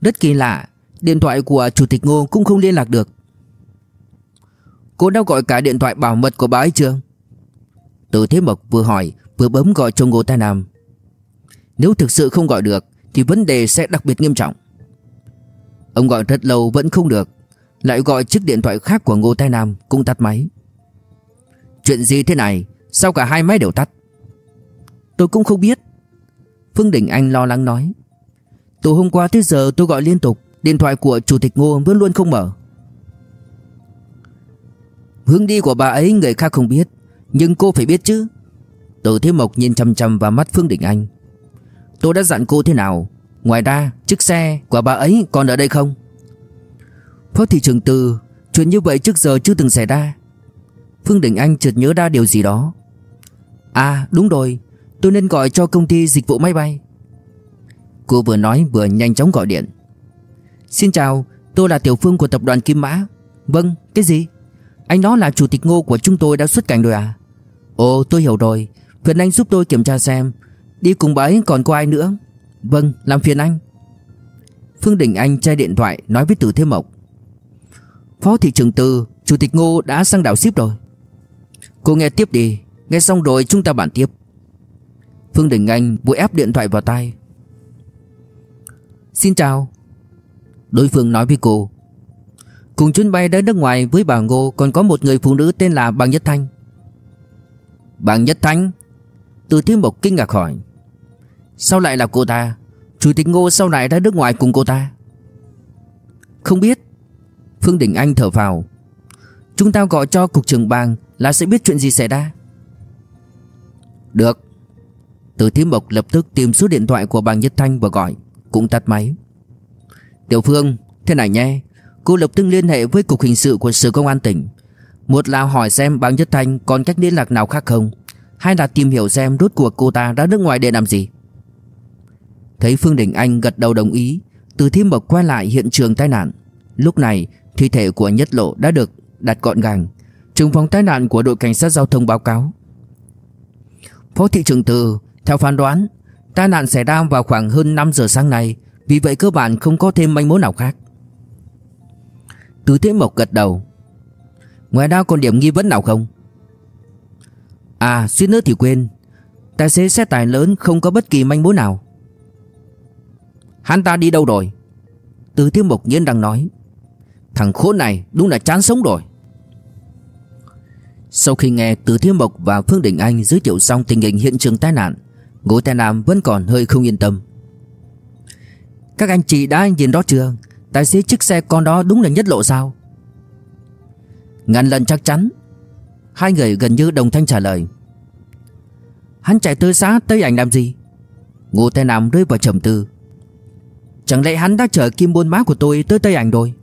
Rất kỳ lạ Điện thoại của chủ tịch Ngô cũng không liên lạc được. Cô đã gọi cả điện thoại bảo mật của bà ấy chưa? Từ Thế Mộc vừa hỏi, Vừa bấm gọi cho Ngô Thái Nam. Nếu thực sự không gọi được, Thì vấn đề sẽ đặc biệt nghiêm trọng. Ông gọi rất lâu vẫn không được, Lại gọi chiếc điện thoại khác của Ngô Thái Nam Cũng tắt máy. Chuyện gì thế này? Sao cả hai máy đều tắt? Tôi cũng không biết. Phương Đình Anh lo lắng nói. Từ hôm qua tới giờ tôi gọi liên tục, Điện thoại của Chủ tịch Ngô vẫn luôn không mở. Hướng đi của bà ấy người khác không biết, Nhưng cô phải biết chứ. Từ Thế Mộc nhìn chăm chăm vào mắt Phương Đình Anh. Tôi đã dặn cô thế nào? Ngoài ra, chiếc xe của bà ấy còn ở đây không? Phó thị trường từ, Chuyện như vậy trước giờ chưa từng xảy ra. Phương Đình Anh chợt nhớ ra điều gì đó. À đúng rồi, Tôi nên gọi cho công ty dịch vụ máy bay. Cô vừa nói vừa nhanh chóng gọi điện. Xin chào, Tôi là Tiểu Phương của tập đoàn Kim Mã. Vâng cái gì? Anh đó là chủ tịch ngô của chúng tôi đã xuất cảnh rồi à? Ồ, tôi hiểu rồi. Phiền anh giúp tôi kiểm tra xem. Đi cùng bà ấy còn có ai nữa? Vâng làm phiền anh. Phương Đình Anh che điện thoại, nói với Từ Thế Mộc. Phó thị trưởng Từ, Chủ tịch Ngô đã sang đảo ship rồi. Cô nghe tiếp đi. Nghe xong rồi chúng ta bàn tiếp. Phương Đình Anh vội ép điện thoại vào tay Xin chào. Đối phương nói với cô. Cùng chuyến bay đến nước ngoài với bà Ngô, Còn có một người phụ nữ tên là Bàng Nhất Thanh. Bàng Nhất Thanh? Từ Thiên Mộc kinh ngạc hỏi. Sao lại là cô ta? Chủ tịch Ngô sau này ra nước ngoài cùng cô ta? Không biết. Phương Đình Anh thở vào. Chúng ta gọi cho cục trưởng bang Là sẽ biết chuyện gì xảy ra. Được. Từ Thiên Mộc lập tức tìm số điện thoại của Bàng Nhất Thanh và gọi, Cũng tắt máy. Tiểu Phương, Thế này nhé. Cô lập tức liên hệ với cục hình sự của sở công an tỉnh. Một là hỏi xem Bằng Nhất Thanh còn cách liên lạc nào khác không Hai là tìm hiểu xem rốt cuộc cô ta ra nước ngoài để làm gì. Thấy Phương Đình Anh gật đầu đồng ý, Từ Thiên Mộc quay lại hiện trường tai nạn. Lúc này, thi thể của Nhất Lộ đã được đặt gọn gàng Trường phòng tai nạn của đội cảnh sát giao thông báo cáo. Phó thị trưởng Từ, Theo phán đoán, Tai nạn xảy ra vào khoảng hơn 5 giờ sáng nay, Vì vậy cơ bản không có thêm manh mối nào khác. Từ Thế Mộc gật đầu. Ngoài ra còn điểm nghi vấn nào không? À suýt nữa thì quên. Tài xế xe tải lớn không có bất kỳ manh mối nào. Hắn ta đi đâu rồi? Từ Thế Mộc nhiên đang nói. Thằng khốn này, đúng là chán sống rồi. Sau khi nghe Từ Thiên Mộc và Phương Đình Anh giới thiệu xong tình hình hiện trường tai nạn Ngô Tài Nam vẫn còn hơi không yên tâm. Các anh chị đã nhìn đó chưa? Tài xế chiếc xe con đó đúng là nhất lộ sao? Ngàn lần chắc chắn. Hai người gần như đồng thanh trả lời. Hắn chạy tới xã Tây Ảnh làm gì? Ngô tây Nam rơi vào trầm tư. Chẳng lẽ hắn đã chở kim buôn má của tôi tới Tây Ảnh rồi?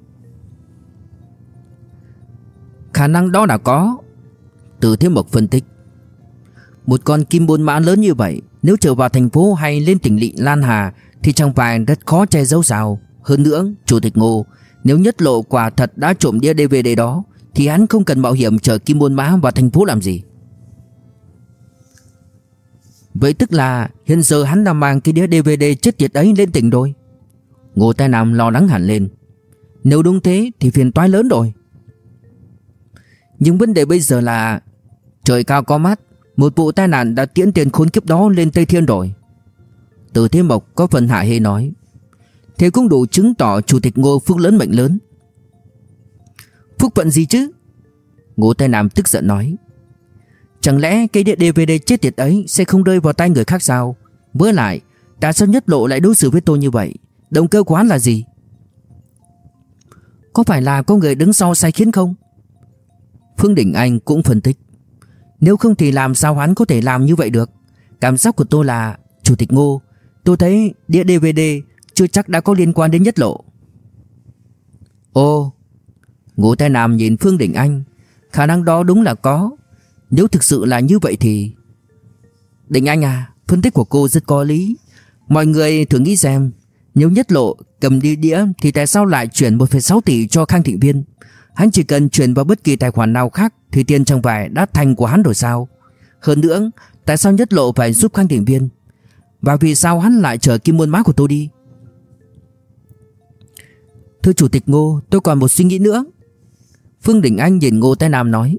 Khả năng đó là có. Từ Thế Mộc phân tích. Một con kim buôn mã lớn như vậy, Nếu trở vào thành phố hay lên tỉnh lỵ Lan Hà Thì chẳng phải rất khó che giấu sao? Hơn nữa, Chủ tịch Ngô, Nếu nhất lộ quả thật đã trộm đĩa DVD đó, Thì hắn không cần mạo hiểm chở kim buôn mã vào thành phố làm gì. Vậy tức là hiện giờ hắn đã mang cái đĩa DVD chết tiệt ấy lên tỉnh rồi. Ngô Tai Nam lo lắng hẳn lên. Nếu đúng thế thì phiền toái lớn rồi. Nhưng vấn đề bây giờ là, Trời cao có mắt Một vụ tai nạn đã tiễn tiền khốn kiếp đó lên Tây Thiên rồi. Từ Thế Mộc có phần hạ hê nói Thế cũng đủ chứng tỏ Chủ tịch Ngô phúc lớn mệnh lớn. Phúc phận gì chứ? Ngô Tây Nam tức giận nói. Chẳng lẽ cái đĩa DVD chết tiệt ấy Sẽ không rơi vào tay người khác sao? Với lại, Tại sao nhất lộ lại đối xử với tôi như vậy? Động cơ của hắn là gì? Có phải là có người đứng sau sai khiến không? Phương Đình Anh cũng phân tích. Nếu không thì làm sao hắn có thể làm như vậy được? Cảm giác của tôi là, Chủ tịch Ngô, Tôi thấy đĩa DVD chưa chắc đã có liên quan đến nhất lộ. Ô Ngô Thái Nam nhìn Phương Đình Anh Khả năng đó đúng là có. Nếu thực sự là như vậy thì Đình Anh à Phân tích của cô rất có lý. Mọi người thử nghĩ xem Nếu nhất lộ cầm đi đĩa Thì tại sao lại chuyển 1,6 tỷ cho Khang Thịnh Viên? Hắn chỉ cần chuyển vào bất kỳ tài khoản nào khác Thì tiền trong vải đã thành của hắn rồi sao? Hơn nữa Tại sao nhất lộ phải giúp khang thịnh viên? Và vì sao hắn lại chở kim môn má của tôi đi? Thưa chủ tịch Ngô Tôi còn một suy nghĩ nữa. Phương Đình Anh nhìn Ngô Tái Nam nói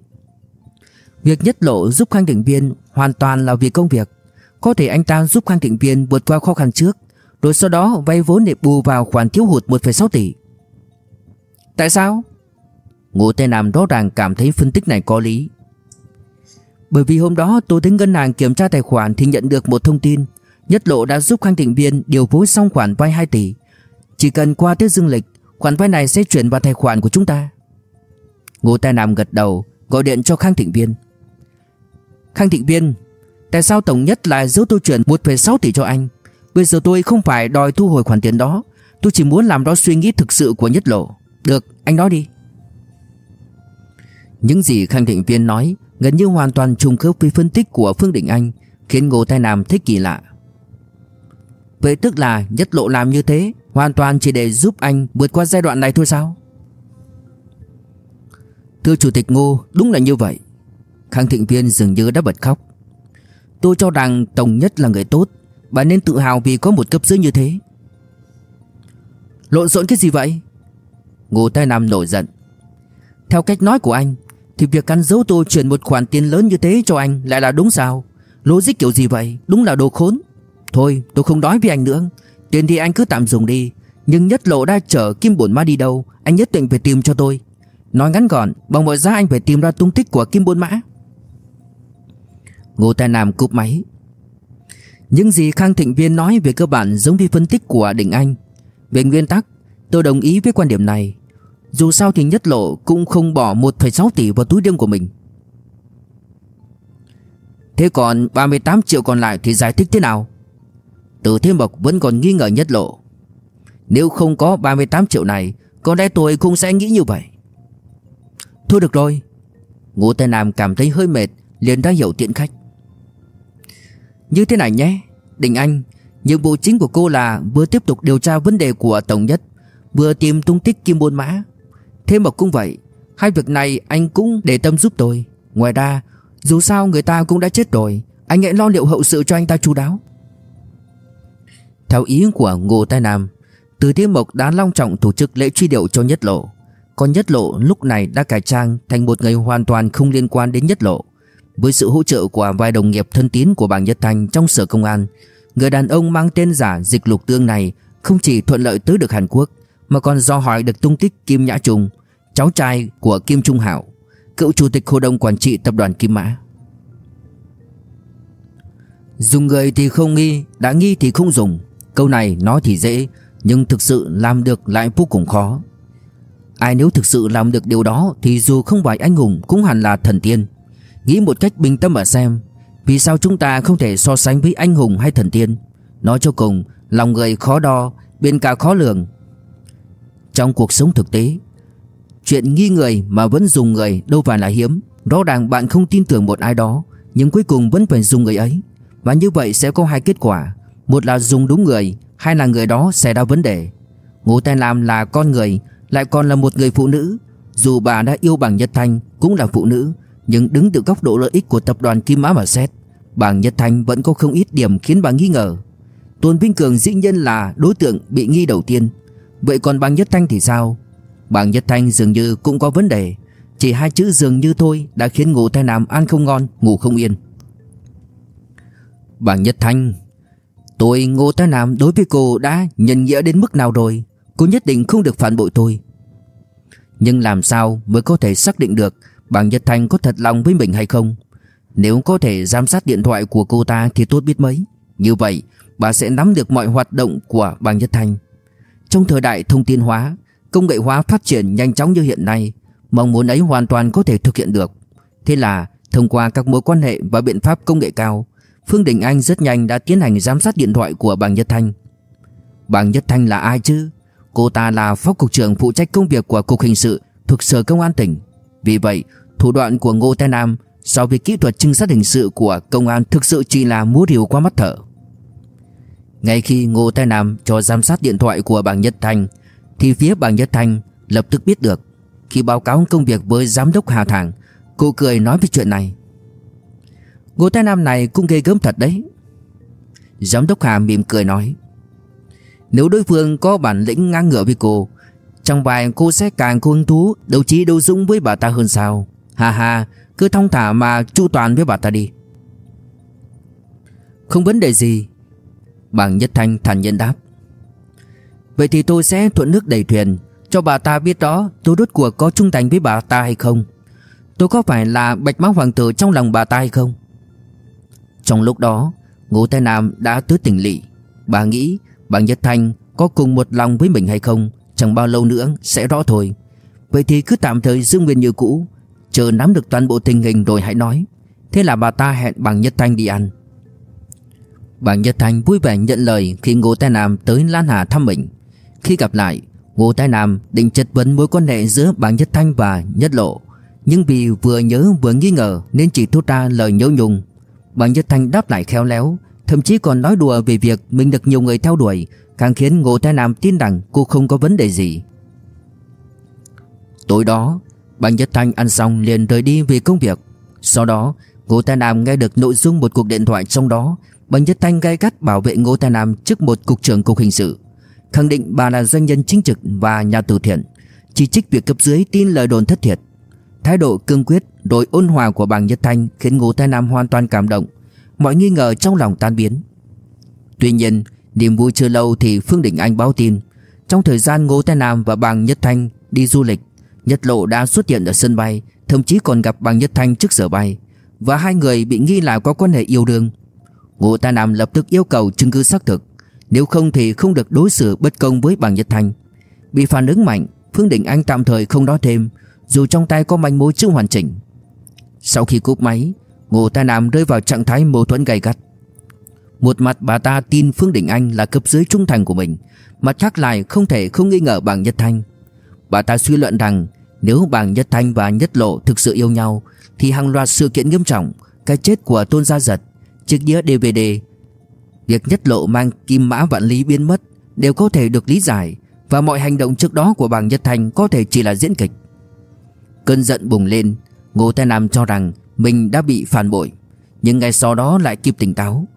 Việc nhất lộ giúp khang tỉnh viên Hoàn toàn là vì công việc. Có thể anh ta giúp khang tỉnh viên vượt qua khó khăn trước Rồi sau đó vay vốn để bù vào khoản thiếu hụt 1,6 tỷ. Tại sao? Ngô Tây Nam rõ ràng cảm thấy phân tích này có lý. Bởi vì hôm đó tôi đến ngân hàng kiểm tra tài khoản Thì nhận được một thông tin Nhất Lộ đã giúp Khang Thịnh Viên điều phối xong khoản vay 2 tỷ. Chỉ cần qua Tết Dương Lịch Khoản vay này sẽ chuyển vào tài khoản của chúng ta. Ngô Tài Nam gật đầu Gọi điện cho Khang Thịnh Viên. Khang Thịnh Viên Tại sao Tổng Nhất lại giữ tôi chuyển 1,6 tỷ cho anh? Bây giờ tôi không phải đòi thu hồi khoản tiền đó Tôi chỉ muốn làm rõ suy nghĩ thực sự của Nhất Lộ. Được, anh nói đi. Những gì Khang Thịnh Viên nói Gần như hoàn toàn trùng khớp với phân tích của Phương Định Anh Khiến Ngô Tài Nam thích kỳ lạ. Vậy tức là Nhất Lộ làm như thế Hoàn toàn chỉ để giúp anh vượt qua giai đoạn này thôi sao? Thưa Chủ tịch Ngô, Đúng là như vậy. Khang Thịnh Viên dường như đã bật khóc. Tôi cho rằng Tổng Nhất là người tốt, Bà nên tự hào vì có một cấp dưới như thế. Lộn xộn cái gì vậy? Ngô Thái Nam nổi giận. Theo cách nói của anh, Thì việc cắn dấu tôi chuyển một khoản tiền lớn như thế cho anh Lại là đúng sao? Logic kiểu gì vậy? Đúng là đồ khốn. Thôi, tôi không nói với anh nữa. Tiền thì anh cứ tạm dùng đi Nhưng nhất lộ đã chở Kim Bồn Mã đi đâu Anh nhất định phải tìm cho tôi. Nói ngắn gọn Bằng mọi giá anh phải tìm ra tung tích của Kim Bồn Mã. Ngô Tài Nam cúp máy. Những gì Khang Thịnh Viên nói về cơ bản giống như phân tích của Đình Anh. Về nguyên tắc Tôi đồng ý với quan điểm này. Dù sao thì nhất lộ cũng không bỏ 1,6 tỷ vào túi đêm của mình. Thế còn 38 triệu còn lại thì giải thích thế nào? Từ Thiên Mộc vẫn còn nghi ngờ nhất lộ. Nếu không có 38 triệu này, Có lẽ tôi cũng sẽ nghĩ như vậy. Thôi được rồi. Ngô Tây Nam cảm thấy hơi mệt, liền đã hiểu tiện khách. Như thế này nhé, Đình Anh. Nhiệm vụ chính của cô là vừa tiếp tục điều tra vấn đề của Tổng Nhất, Vừa tìm tung tích Kim Bôn Mã. Thế mà cũng vậy, Hai việc này anh cũng để tâm giúp tôi. Ngoài ra, Dù sao người ta cũng đã chết rồi, Anh hãy lo liệu hậu sự cho anh ta chú đáo. Theo ý của Ngô Thái Nam Từ Thiên Mộc đã long trọng tổ chức lễ truy điệu cho Nhất Lộ Còn Nhất Lộ lúc này đã cải trang thành một người hoàn toàn không liên quan đến Nhất Lộ Với sự hỗ trợ của vài đồng nghiệp thân tín của bảng Nhất Thanh trong sở công an Người đàn ông mang tên giả dịch lục tương này không chỉ thuận lợi tới được Hàn Quốc mà còn do hỏi được tung tích Kim Nhã Trung, cháu trai của Kim Trung Hảo, cựu chủ tịch hội đồng quản trị tập đoàn Kim Mã. Dùng người thì không nghi, đã nghi thì không dùng. Câu này nói thì dễ, nhưng thực sự làm được lại vô cùng khó. Ai nếu thực sự làm được điều đó thì dù không phải anh hùng cũng hẳn là thần tiên. Nghĩ một cách bình tâm mà xem, vì sao chúng ta không thể so sánh với anh hùng hay thần tiên? Nói cho cùng, lòng người khó đo, biển cả khó lường, trong cuộc sống thực tế Chuyện nghi người mà vẫn dùng người đâu phải là hiếm Rõ ràng bạn không tin tưởng một ai đó Nhưng cuối cùng vẫn phải dùng người ấy Và như vậy sẽ có hai kết quả một là dùng đúng người, Hai là người đó xảy ra vấn đề. Ngô Tài Lam là con người, Lại còn là một người phụ nữ. Dù bà đã yêu bằng Nhật Thanh, cũng là phụ nữ, Nhưng đứng từ góc độ lợi ích của tập đoàn Kim Mã mà xét, Bảng Nhật Thanh vẫn có không ít điểm khiến bà nghi ngờ. Tôn Vinh Cường dĩ nhiên là đối tượng bị nghi đầu tiên. Vậy còn bằng Nhất Thanh thì sao? Bằng Nhất Thanh dường như cũng có vấn đề. Chỉ hai chữ dường như thôi Đã khiến ngủ tai nam ăn không ngon, Ngủ không yên. Bằng Nhất Thanh Tôi Ngô Thái Nam đối với cô đã nhân nghĩa đến mức nào rồi? Cô nhất định không được phản bội tôi. Nhưng làm sao mới có thể xác định được Bàng Nhất Thanh có thật lòng với mình hay không? Nếu có thể giám sát điện thoại của cô ta thì tốt biết mấy. Như vậy bà sẽ nắm được mọi hoạt động của Bàng Nhất Thanh trong thời đại thông tin hóa, công nghệ hóa phát triển nhanh chóng như hiện nay, mong muốn ấy hoàn toàn có thể thực hiện được. Thế là, thông qua các mối quan hệ và biện pháp công nghệ cao, Phương Đình Anh rất nhanh đã tiến hành giám sát điện thoại của Bàng Nhất Thanh. Bàng Nhất Thanh là ai chứ? Cô ta là phó cục trưởng phụ trách công việc của Cục Hình sự thuộc Sở Công an tỉnh. Vì vậy, thủ đoạn của Ngô Thái Nam so với kỹ thuật trinh sát hình sự của công an thực sự chỉ là múa điều qua mắt thở. Ngay khi Ngô Thái Nam cho giám sát điện thoại của Bàng Nhất Thanh Thì phía Bàng Nhất Thanh lập tức biết được Khi báo cáo công việc với giám đốc Hà Thẳng Cô cười nói về chuyện này Ngô Thái Nam này cũng ghê gớm thật đấy. Giám đốc Hà mỉm cười nói, Nếu đối phương có bản lĩnh ngang ngửa với cô Trong bài cô sẽ càng có hứng thú Đấu trí đấu dũng với bà ta hơn sao? Hà hà Cứ thông thả mà chu toàn với bà ta đi. Không vấn đề gì. Bàng Nhất Thanh thản nhiên đáp, Vậy thì tôi sẽ thuận nước đẩy thuyền, Cho bà ta biết đó, tôi đốt cuộc có trung thành với bà ta hay không? Tôi có phải là bạch máu hoàng tử trong lòng bà ta hay không? Trong lúc đó, Ngô Thái Nam đã tứ tỉnh lỵ. Bà nghĩ Bàng Nhất Thanh có cùng một lòng với mình hay không, Chẳng bao lâu nữa sẽ rõ thôi. Vậy thì cứ tạm thời giữ nguyên như cũ, Chờ nắm được toàn bộ tình hình rồi hãy nói. Thế là bà ta hẹn bằng Nhất Thanh đi ăn. Bàng Nhất Thanh vui vẻ nhận lời khi Ngô Thái Nam tới Lan Hà thăm mình. Khi gặp lại, Ngô Thái Nam định chất vấn mối quan hệ giữa Bàng Nhất Thanh và Nhất Lộ. Nhưng vì vừa nhớ vừa nghi ngờ nên chỉ thốt ra lời nhớ nhung. Bằng Nhất Thanh đáp lại khéo léo, Thậm chí còn nói đùa về việc mình được nhiều người theo đuổi, Càng khiến Ngô Thái Nam tin rằng cô không có vấn đề gì. Tối đó, Bằng Nhất Thanh ăn xong liền rời đi về công việc. Sau đó, Ngô Thái Nam nghe được nội dung một cuộc điện thoại trong đó, Bằng Nhất Thanh gai gắt bảo vệ Ngô Thái Nam trước một cục trưởng cục hình sự, Khẳng định bà là doanh nhân chính trực và nhà từ thiện, Chỉ trích việc cấp dưới tin lời đồn thất thiệt. Thái độ cương quyết, rồi ôn hòa của Bàng Nhất Thanh khiến Ngô Thái Nam hoàn toàn cảm động. Mọi nghi ngờ trong lòng tan biến. Tuy nhiên, Niềm vui chưa lâu thì Phương Đình Anh báo tin, Trong thời gian Ngô Thái Nam và Bàng Nhất Thanh đi du lịch, Nhất Lộ đã xuất hiện ở sân bay, Thậm chí còn gặp Bàng Nhất Thanh trước giờ bay, Và hai người bị nghi là có quan hệ yêu đương. Ngô Thái Nam lập tức yêu cầu chứng cứ xác thực, Nếu không thì không được đối xử bất công với Bàng Nhất Thanh. Bị phản ứng mạnh, Phương Đình Anh tạm thời không nói thêm dù trong tay có manh mối chưa hoàn chỉnh, Sau khi cúp máy Ngô Tài Nam rơi vào trạng thái mâu thuẫn gay gắt. Một mặt bà ta tin Phương Đình Anh là cấp dưới trung thành của mình, Mặt khác lại không thể không nghi ngờ bằng Nhất Thanh. Bà ta suy luận rằng Nếu bằng Nhất Thanh và Nhất Lộ thực sự yêu nhau, Thì hàng loạt sự kiện nghiêm trọng, Cái chết của Tôn Gia Giật, Chiếc đĩa DVD Việc Nhất Lộ mang kim mã vạn lý biến mất Đều có thể được lý giải Và mọi hành động trước đó của bằng Nhất Thanh Có thể chỉ là diễn kịch. Cơn giận bùng lên. Ngô Thái Nam cho rằng mình đã bị phản bội, Nhưng ngay sau đó lại kịp tỉnh táo.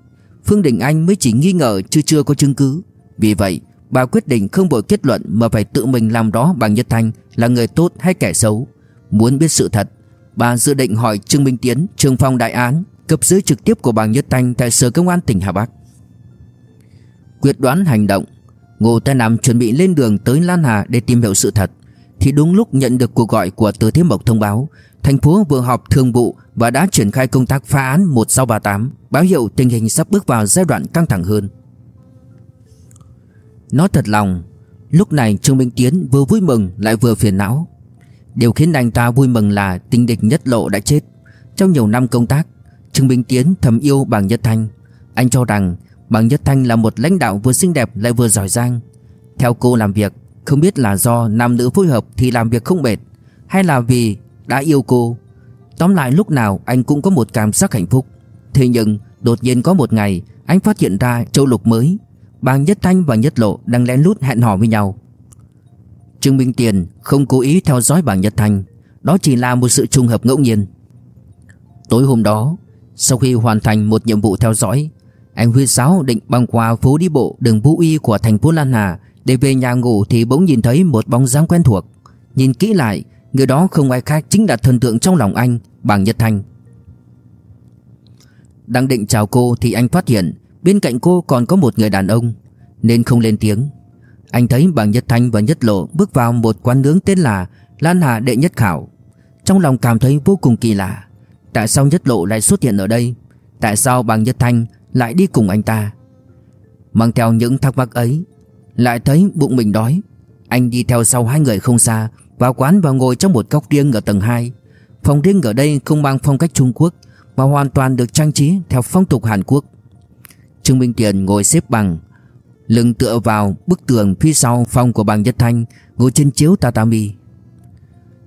Phương Đình Anh mới chỉ nghi ngờ chứ chưa có chứng cứ. Vì vậy, bà quyết định không vội kết luận Mà phải tự mình làm đó bằng Nhất Thanh Là người tốt hay kẻ xấu. Muốn biết sự thật, Bà dự định hỏi Trương Minh Tiến, Trường phòng đại án, Cấp dưới trực tiếp của bà Nhất Thanh Tại sở công an tỉnh Hà Bắc. Quyết đoán hành động, Ngô Thái Nam chuẩn bị lên đường tới Lan Hà Để tìm hiểu sự thật. Thì đúng lúc nhận được cuộc gọi của Từ Thế Mộc thông báo Thành phố vừa họp thường vụ và đã triển khai công tác phá án 1638, báo hiệu tình hình sắp bước vào giai đoạn căng thẳng hơn. Nói thật lòng, lúc này Trương Minh Tiến vừa vui mừng lại vừa phiền não. Điều khiến anh ta vui mừng là tình địch nhất lộ đã chết. Trong nhiều năm công tác, Trương Minh Tiến thầm yêu bằng Nhất Thanh. Anh cho rằng bằng Nhất Thanh là một lãnh đạo vừa xinh đẹp lại vừa giỏi giang. Theo cô làm việc, không biết là do nam nữ phối hợp thì làm việc không mệt, hay là vì đã yêu cô. Tóm lại lúc nào anh cũng có một cảm giác hạnh phúc. Thế nhưng đột nhiên có một ngày Anh phát hiện ra châu lục mới. Bàng Nhất Thanh và Nhất Lộ đang lén lút hẹn hò với nhau. Trương Minh Tiền không cố ý theo dõi bảng Nhất Thanh. Đó chỉ là một sự trùng hợp ngẫu nhiên. Tối hôm đó Sau khi hoàn thành một nhiệm vụ theo dõi Anh Huy Sáu định băng qua phố đi bộ đường Vũ Y của thành phố Lan Hà để về nhà ngủ thì bỗng nhìn thấy một bóng dáng quen thuộc. Nhìn kỹ lại, Người đó không ai khác chính là thần tượng trong lòng anh Bàng Nhật Thanh Đang định chào cô thì anh phát hiện Bên cạnh cô còn có một người đàn ông, Nên không lên tiếng. Anh thấy Bàng Nhật Thanh và Nhất Lộ Bước vào một quán nướng tên là Lan Hà Đệ Nhất Khảo. Trong lòng cảm thấy vô cùng kỳ lạ, Tại sao Nhất Lộ lại xuất hiện ở đây? Tại sao Bàng Nhật Thanh lại đi cùng anh ta? Mang theo những thắc mắc ấy lại thấy bụng mình đói. Anh đi theo sau hai người không xa, vào quán và ngồi trong một góc riêng ở tầng 2 Phòng riêng ở đây không mang phong cách Trung Quốc, Mà hoàn toàn được trang trí theo phong tục Hàn Quốc. Trương Minh Tiền ngồi xếp bằng, Lưng tựa vào bức tường phía sau phòng của bằng Nhất Thanh, Ngồi trên chiếu tatami.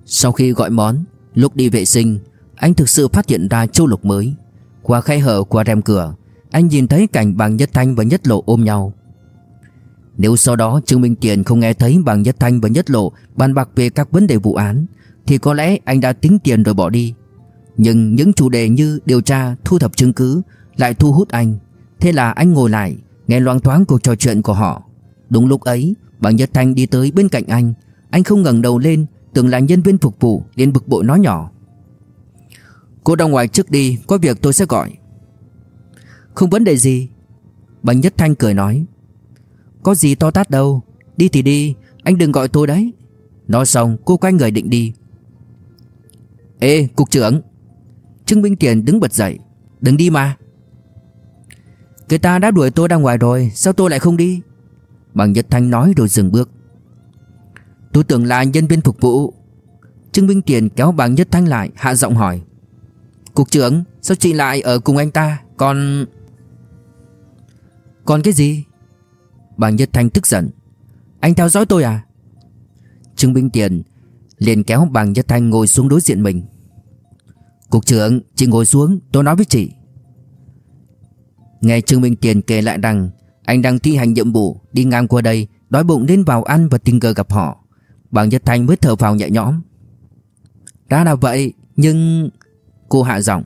Sau khi gọi món, Lúc đi vệ sinh, Anh thực sự phát hiện ra châu lục mới. Qua khay hở, qua rèm cửa, Anh nhìn thấy cảnh bằng Nhất Thanh và Nhất Lộ ôm nhau nếu sau đó Trương Minh Tiền không nghe thấy bằng Nhất Thanh và Nhất Lộ bàn bạc về các vấn đề vụ án Thì có lẽ anh đã tính tiền rồi bỏ đi. Nhưng những chủ đề như điều tra, thu thập chứng cứ lại thu hút anh. Thế là anh ngồi lại nghe loang thoáng cuộc trò chuyện của họ. Đúng lúc ấy bằng Nhất Thanh đi tới bên cạnh anh Anh không ngẩng đầu lên Tưởng là nhân viên phục vụ liền bực bội nói nhỏ. Cô ra ngoài trước đi Có việc tôi sẽ gọi. Không vấn đề gì. Bằng Nhất Thanh cười nói có gì to tát đâu. Đi thì đi, Anh đừng gọi tôi đấy. Nói xong, cô quay người định đi. Ê, cục trưởng. Trương Minh Tiền đứng bật dậy. Đừng đi mà. Người ta đã đuổi tôi ra ngoài rồi, Sao tôi lại không đi? Bằng Nhật Thanh nói rồi dừng bước. Tôi tưởng là nhân viên phục vụ. Trương Minh Tiền kéo bằng Nhất Thanh lại, Hạ giọng hỏi. Cục trưởng, sao chị lại ở cùng anh ta? Còn Còn cái gì? Bàng Nhất Thanh tức giận. Anh theo dõi tôi à? Trương Minh Tiền liền kéo Bàng Nhất Thanh ngồi xuống đối diện mình. Cục trưởng, Chị ngồi xuống, tôi nói với chị. Nghe Trương Minh Tiền kể lại rằng Anh đang thi hành nhiệm vụ Đi ngang qua đây, Đói bụng nên vào ăn và tình cờ gặp họ. Bàng Nhất Thanh mới thở vào nhẹ nhõm. Đã là vậy, Nhưng Cô hạ giọng.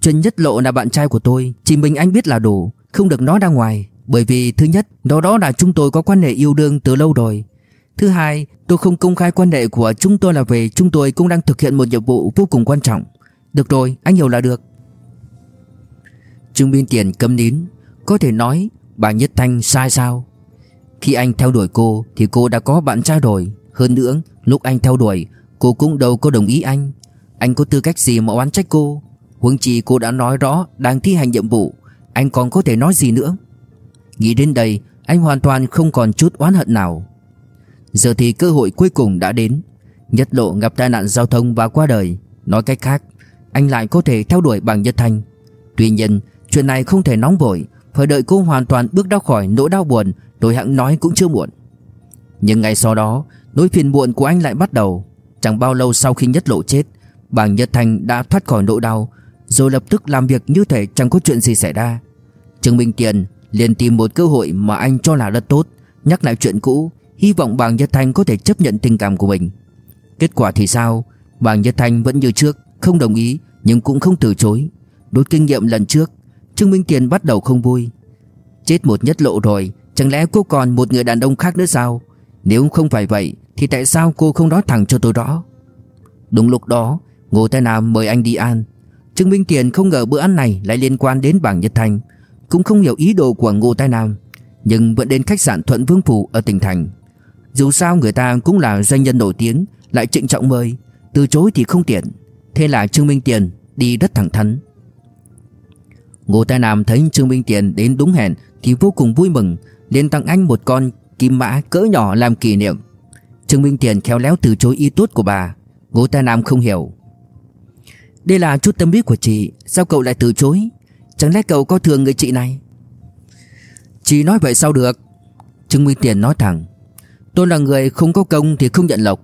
Trần Nhất Lộ là bạn trai của tôi, Chỉ mình anh biết là đủ, Không được nói ra ngoài. Bởi vì thứ nhất Đó đó là chúng tôi có quan hệ yêu đương từ lâu rồi. Thứ hai, Tôi không công khai quan hệ của chúng tôi là về Chúng tôi cũng đang thực hiện một nhiệm vụ vô cùng quan trọng. Được rồi, anh hiểu là được. Trương Biên Tiền câm nín, Có thể nói bà Nhất Thanh sai sao? Khi anh theo đuổi cô Thì cô đã có bạn trai rồi. Hơn nữa, lúc anh theo đuổi, Cô cũng đâu có đồng ý anh. Anh có tư cách gì mà oán trách cô? Huống chi cô đã nói rõ đang thi hành nhiệm vụ, Anh còn có thể nói gì nữa? Nghĩ đến đây, Anh hoàn toàn không còn chút oán hận nào. Giờ thì cơ hội cuối cùng đã đến. Nhất lộ gặp tai nạn giao thông và qua đời. Nói cách khác, Anh lại có thể theo đuổi bằng Nhất Thanh. Tuy nhiên, chuyện này không thể nóng vội. Phải đợi cô hoàn toàn bước ra khỏi nỗi đau buồn Rồi hãng nói cũng chưa muộn. Nhưng ngày sau đó, Nỗi phiền muộn của anh lại bắt đầu. Chẳng bao lâu sau khi nhất lộ chết, Bàng nhất thanh đã thoát khỏi nỗi đau, Rồi lập tức làm việc như thể chẳng có chuyện gì xảy ra. Trương Minh Tiền liền tìm một cơ hội mà anh cho là rất tốt. Nhắc lại chuyện cũ, Hy vọng Bàng Nhật Thanh có thể chấp nhận tình cảm của mình. Kết quả thì sao? Bàng Nhật Thanh vẫn như trước, Không đồng ý, nhưng cũng không từ chối. Đốt kinh nghiệm lần trước, Trương Minh Tiền bắt đầu không vui. Chết một nhất lộ rồi, Chẳng lẽ cô còn một người đàn ông khác nữa sao? Nếu không phải vậy, Thì tại sao cô không nói thẳng cho tôi rõ? Đúng lúc đó, Ngô Thái Nam mời anh đi ăn. Trương Minh Tiền không ngờ bữa ăn này lại liên quan đến bảng Nhật Thành cũng không hiểu ý đồ của Ngô Tài Nam Nhưng vẫn đến khách sạn Thuận Vương Phủ ở tỉnh Thành. Dù sao người ta cũng là doanh nhân nổi tiếng, Lại trịnh trọng mời, Từ chối thì không tiện. Thế là Trương Minh Tiền đi rất thẳng thắn. Ngô Tài Nam thấy Trương Minh Tiền đến đúng hẹn Thì vô cùng vui mừng, liền tặng anh một con kim mã cỡ nhỏ làm kỷ niệm. Trương Minh Tiền khéo léo từ chối ý tốt của bà. Ngô Tài Nam không hiểu. Đây là chút tâm huyết của chị, Sao cậu lại từ chối? Chẳng lẽ cậu có thường người chị này? Chị nói vậy sao được? Trương Minh Tiền nói thẳng. Tôi là người không có công thì không nhận lộc.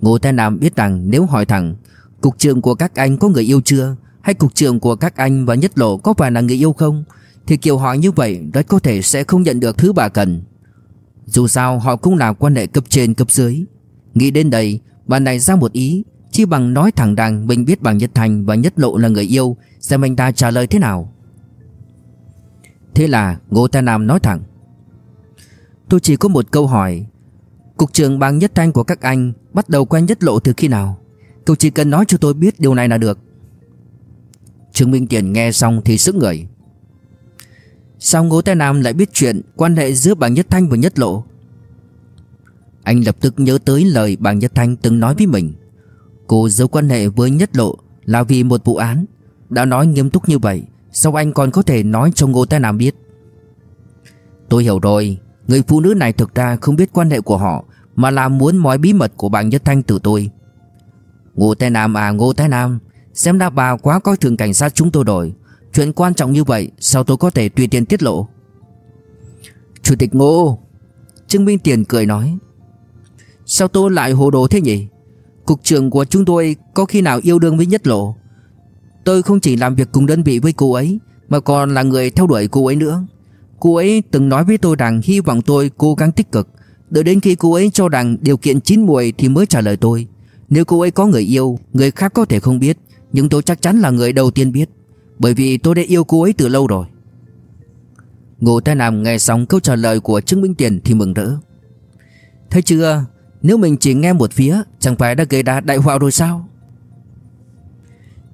Ngô Thái Nam biết rằng nếu hỏi thẳng, Cục trưởng của các anh có người yêu chưa? Hay cục trưởng của các anh và Nhất Lộ có phải là người yêu không? Thì kiểu hỏi như vậy rất có thể sẽ không nhận được thứ bà cần. Dù sao họ cũng là quan hệ cấp trên cấp dưới. Nghĩ đến đây, Bà này ra một ý. Chi bằng nói thẳng rằng mình biết bằng Nhất Thành và Nhất Lộ là người yêu, Xem anh ta trả lời thế nào. Thế là Ngô Tài Nam nói thẳng, Tôi chỉ có một câu hỏi. Cục trưởng bằng Nhất Thanh của các anh Bắt đầu quen Nhất Lộ từ khi nào? Cậu chỉ cần nói cho tôi biết điều này là được. Trương Minh Tiền nghe xong thì sững người. Sao Ngô Tài Nam lại biết chuyện Quan hệ giữa bằng Nhất Thanh và Nhất Lộ? Anh lập tức nhớ tới lời bằng Nhất Thanh từng nói với mình. Cô giấu quan hệ với Nhất Lộ Là vì một vụ án. Đã nói nghiêm túc như vậy, Sao anh còn có thể nói cho Ngô Thái Nam biết? Tôi hiểu rồi. Người phụ nữ này thực ra không biết quan hệ của họ, Mà là muốn mọi bí mật của bạn Nhất Thanh từ tôi. Ngô Thái Nam à Ngô Thái Nam, Xem ra bà quá coi thường cảnh sát chúng tôi rồi. Chuyện quan trọng như vậy, Sao tôi có thể tùy tiện tiết lộ? Chủ tịch Ngô, Trương Minh Tiền cười nói, Sao tôi lại hồ đồ thế nhỉ? Cục trưởng của chúng tôi Có khi nào yêu đương với Nhất Lộ? Tôi không chỉ làm việc cùng đơn vị với cô ấy, Mà còn là người theo đuổi cô ấy nữa. Cô ấy từng nói với tôi rằng Hy vọng tôi cố gắng tích cực, Đợi đến khi cô ấy cho rằng điều kiện chín muồi Thì mới trả lời tôi. Nếu cô ấy có người yêu, Người khác có thể không biết, Nhưng tôi chắc chắn là người đầu tiên biết, Bởi vì tôi đã yêu cô ấy từ lâu rồi. Ngô Thái Nam nghe xong câu trả lời của Trương Minh Tiền thì mừng rỡ. Thấy chưa? Nếu mình chỉ nghe một phía, Chẳng phải đã gây ra đại họa rồi sao?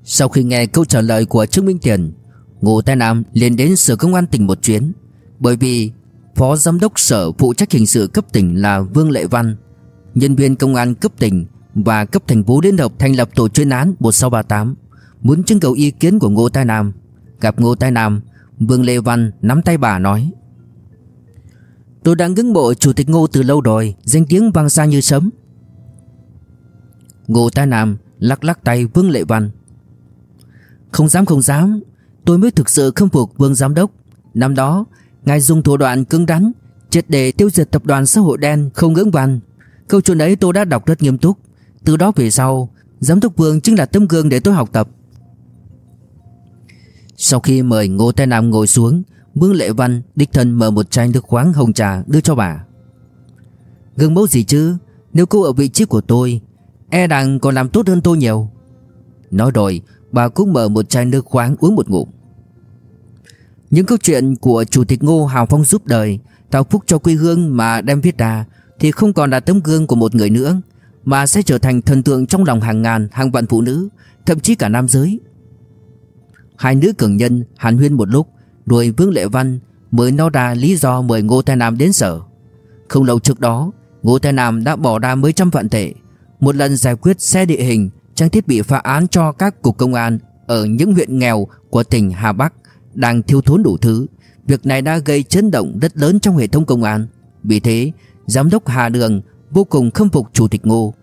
Sau khi nghe câu trả lời của Trương Minh Tiền Ngô Thái Nam liền đến sở công an tỉnh một chuyến. Bởi vì Phó Giám đốc Sở phụ trách hình sự cấp tỉnh là Vương Lệ Văn, Nhân viên công an cấp tỉnh Và cấp thành phố liên hợp thành lập tổ chuyên án 1638 Muốn trưng cầu ý kiến của Ngô Tài Nam. Gặp Ngô Tài Nam, Vương Lê Văn nắm tay bà nói Tôi đang ngưỡng mộ Chủ tịch Ngô từ lâu rồi, Danh tiếng vang xa như sấm. Ngô Tài Nam lắc lắc tay Vương Lệ Văn. Không dám không dám, Tôi mới thực sự khâm phục Vương Giám Đốc. Năm đó, Ngài dùng thủ đoạn cứng rắn, Triệt để tiêu diệt tập đoàn xã hội đen không ngưỡng văn. Câu chuyện ấy tôi đã đọc rất nghiêm túc. Từ đó về sau, Giám đốc Vương chính là tấm gương để tôi học tập. Sau khi mời Ngô Thái Nam ngồi xuống Vương Lệ Văn đích thân mở một chai nước khoáng hồng trà đưa cho bà. Gương mẫu gì chứ? Nếu cô ở vị trí của tôi E rằng còn làm tốt hơn tôi nhiều. Nói rồi, Bà cũng mở một chai nước khoáng uống một ngụm. Những câu chuyện của Chủ tịch Ngô hào phong giúp đời, Tạo phúc cho quê hương mà đem viết ra, Thì không còn là tấm gương của một người nữa, Mà sẽ trở thành thần tượng trong lòng hàng ngàn, Hàng vạn phụ nữ, Thậm chí cả nam giới. Hai nữ cường nhân hàn huyên một lúc rồi Vương Lệ Văn mới nói ra lý do mời Ngô Thái Nam đến sở. Không lâu trước đó, Ngô Thái Nam đã bỏ ra mấy trăm vạn tệ, Một lần giải quyết xe địa hình, Trang thiết bị phá án cho các cục công an Ở những huyện nghèo của tỉnh Hà Bắc Đang thiếu thốn đủ thứ. Việc này đã gây chấn động rất lớn trong hệ thống công an. Vì thế, Giám đốc Hà Đường vô cùng khâm phục Chủ tịch Ngô.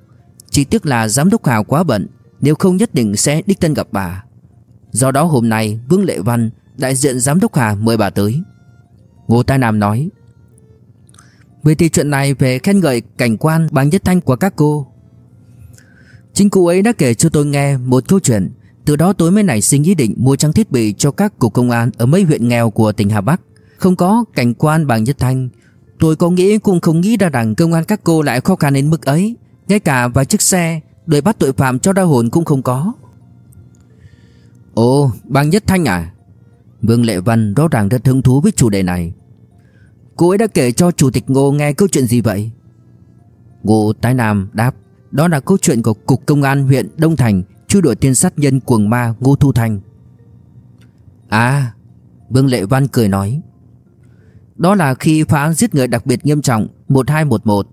Chỉ tiếc là Giám đốc Hà quá bận, Nếu không nhất định sẽ đích thân gặp bà. Do đó hôm nay, Vương Lệ Văn Đại diện Giám đốc Hà mời bà tới. Ngô Tai Nam nói Về thì chuyện này về khen ngợi cảnh quan bằng nhất thanh của các cô. Chính cô ấy đã kể cho tôi nghe một câu chuyện Từ đó tôi mới nảy sinh ý định mua trang thiết bị cho các cục công an ở mấy huyện nghèo của tỉnh Hà Bắc. Không có cảnh quan bằng nhất thanh Tôi có nghĩ cũng không nghĩ ra rằng công an các cô lại khó khăn đến mức ấy. Ngay cả vài chiếc xe đuổi bắt tội phạm cho đau hồn cũng không có. Ồ, bằng nhất thanh à? Vương Lệ Văn rõ ràng rất hứng thú với chủ đề này. Cô ấy đã kể cho Chủ tịch Ngô nghe câu chuyện gì vậy? Ngô Tái Nam đáp, Đó là câu chuyện của Cục Công an huyện Đông Thành Truy đuổi tiên sát nhân cuồng ma Ngô Thu Thành. À Vương Lệ Văn cười nói, Đó là khi phá án giết người đặc biệt nghiêm trọng 1211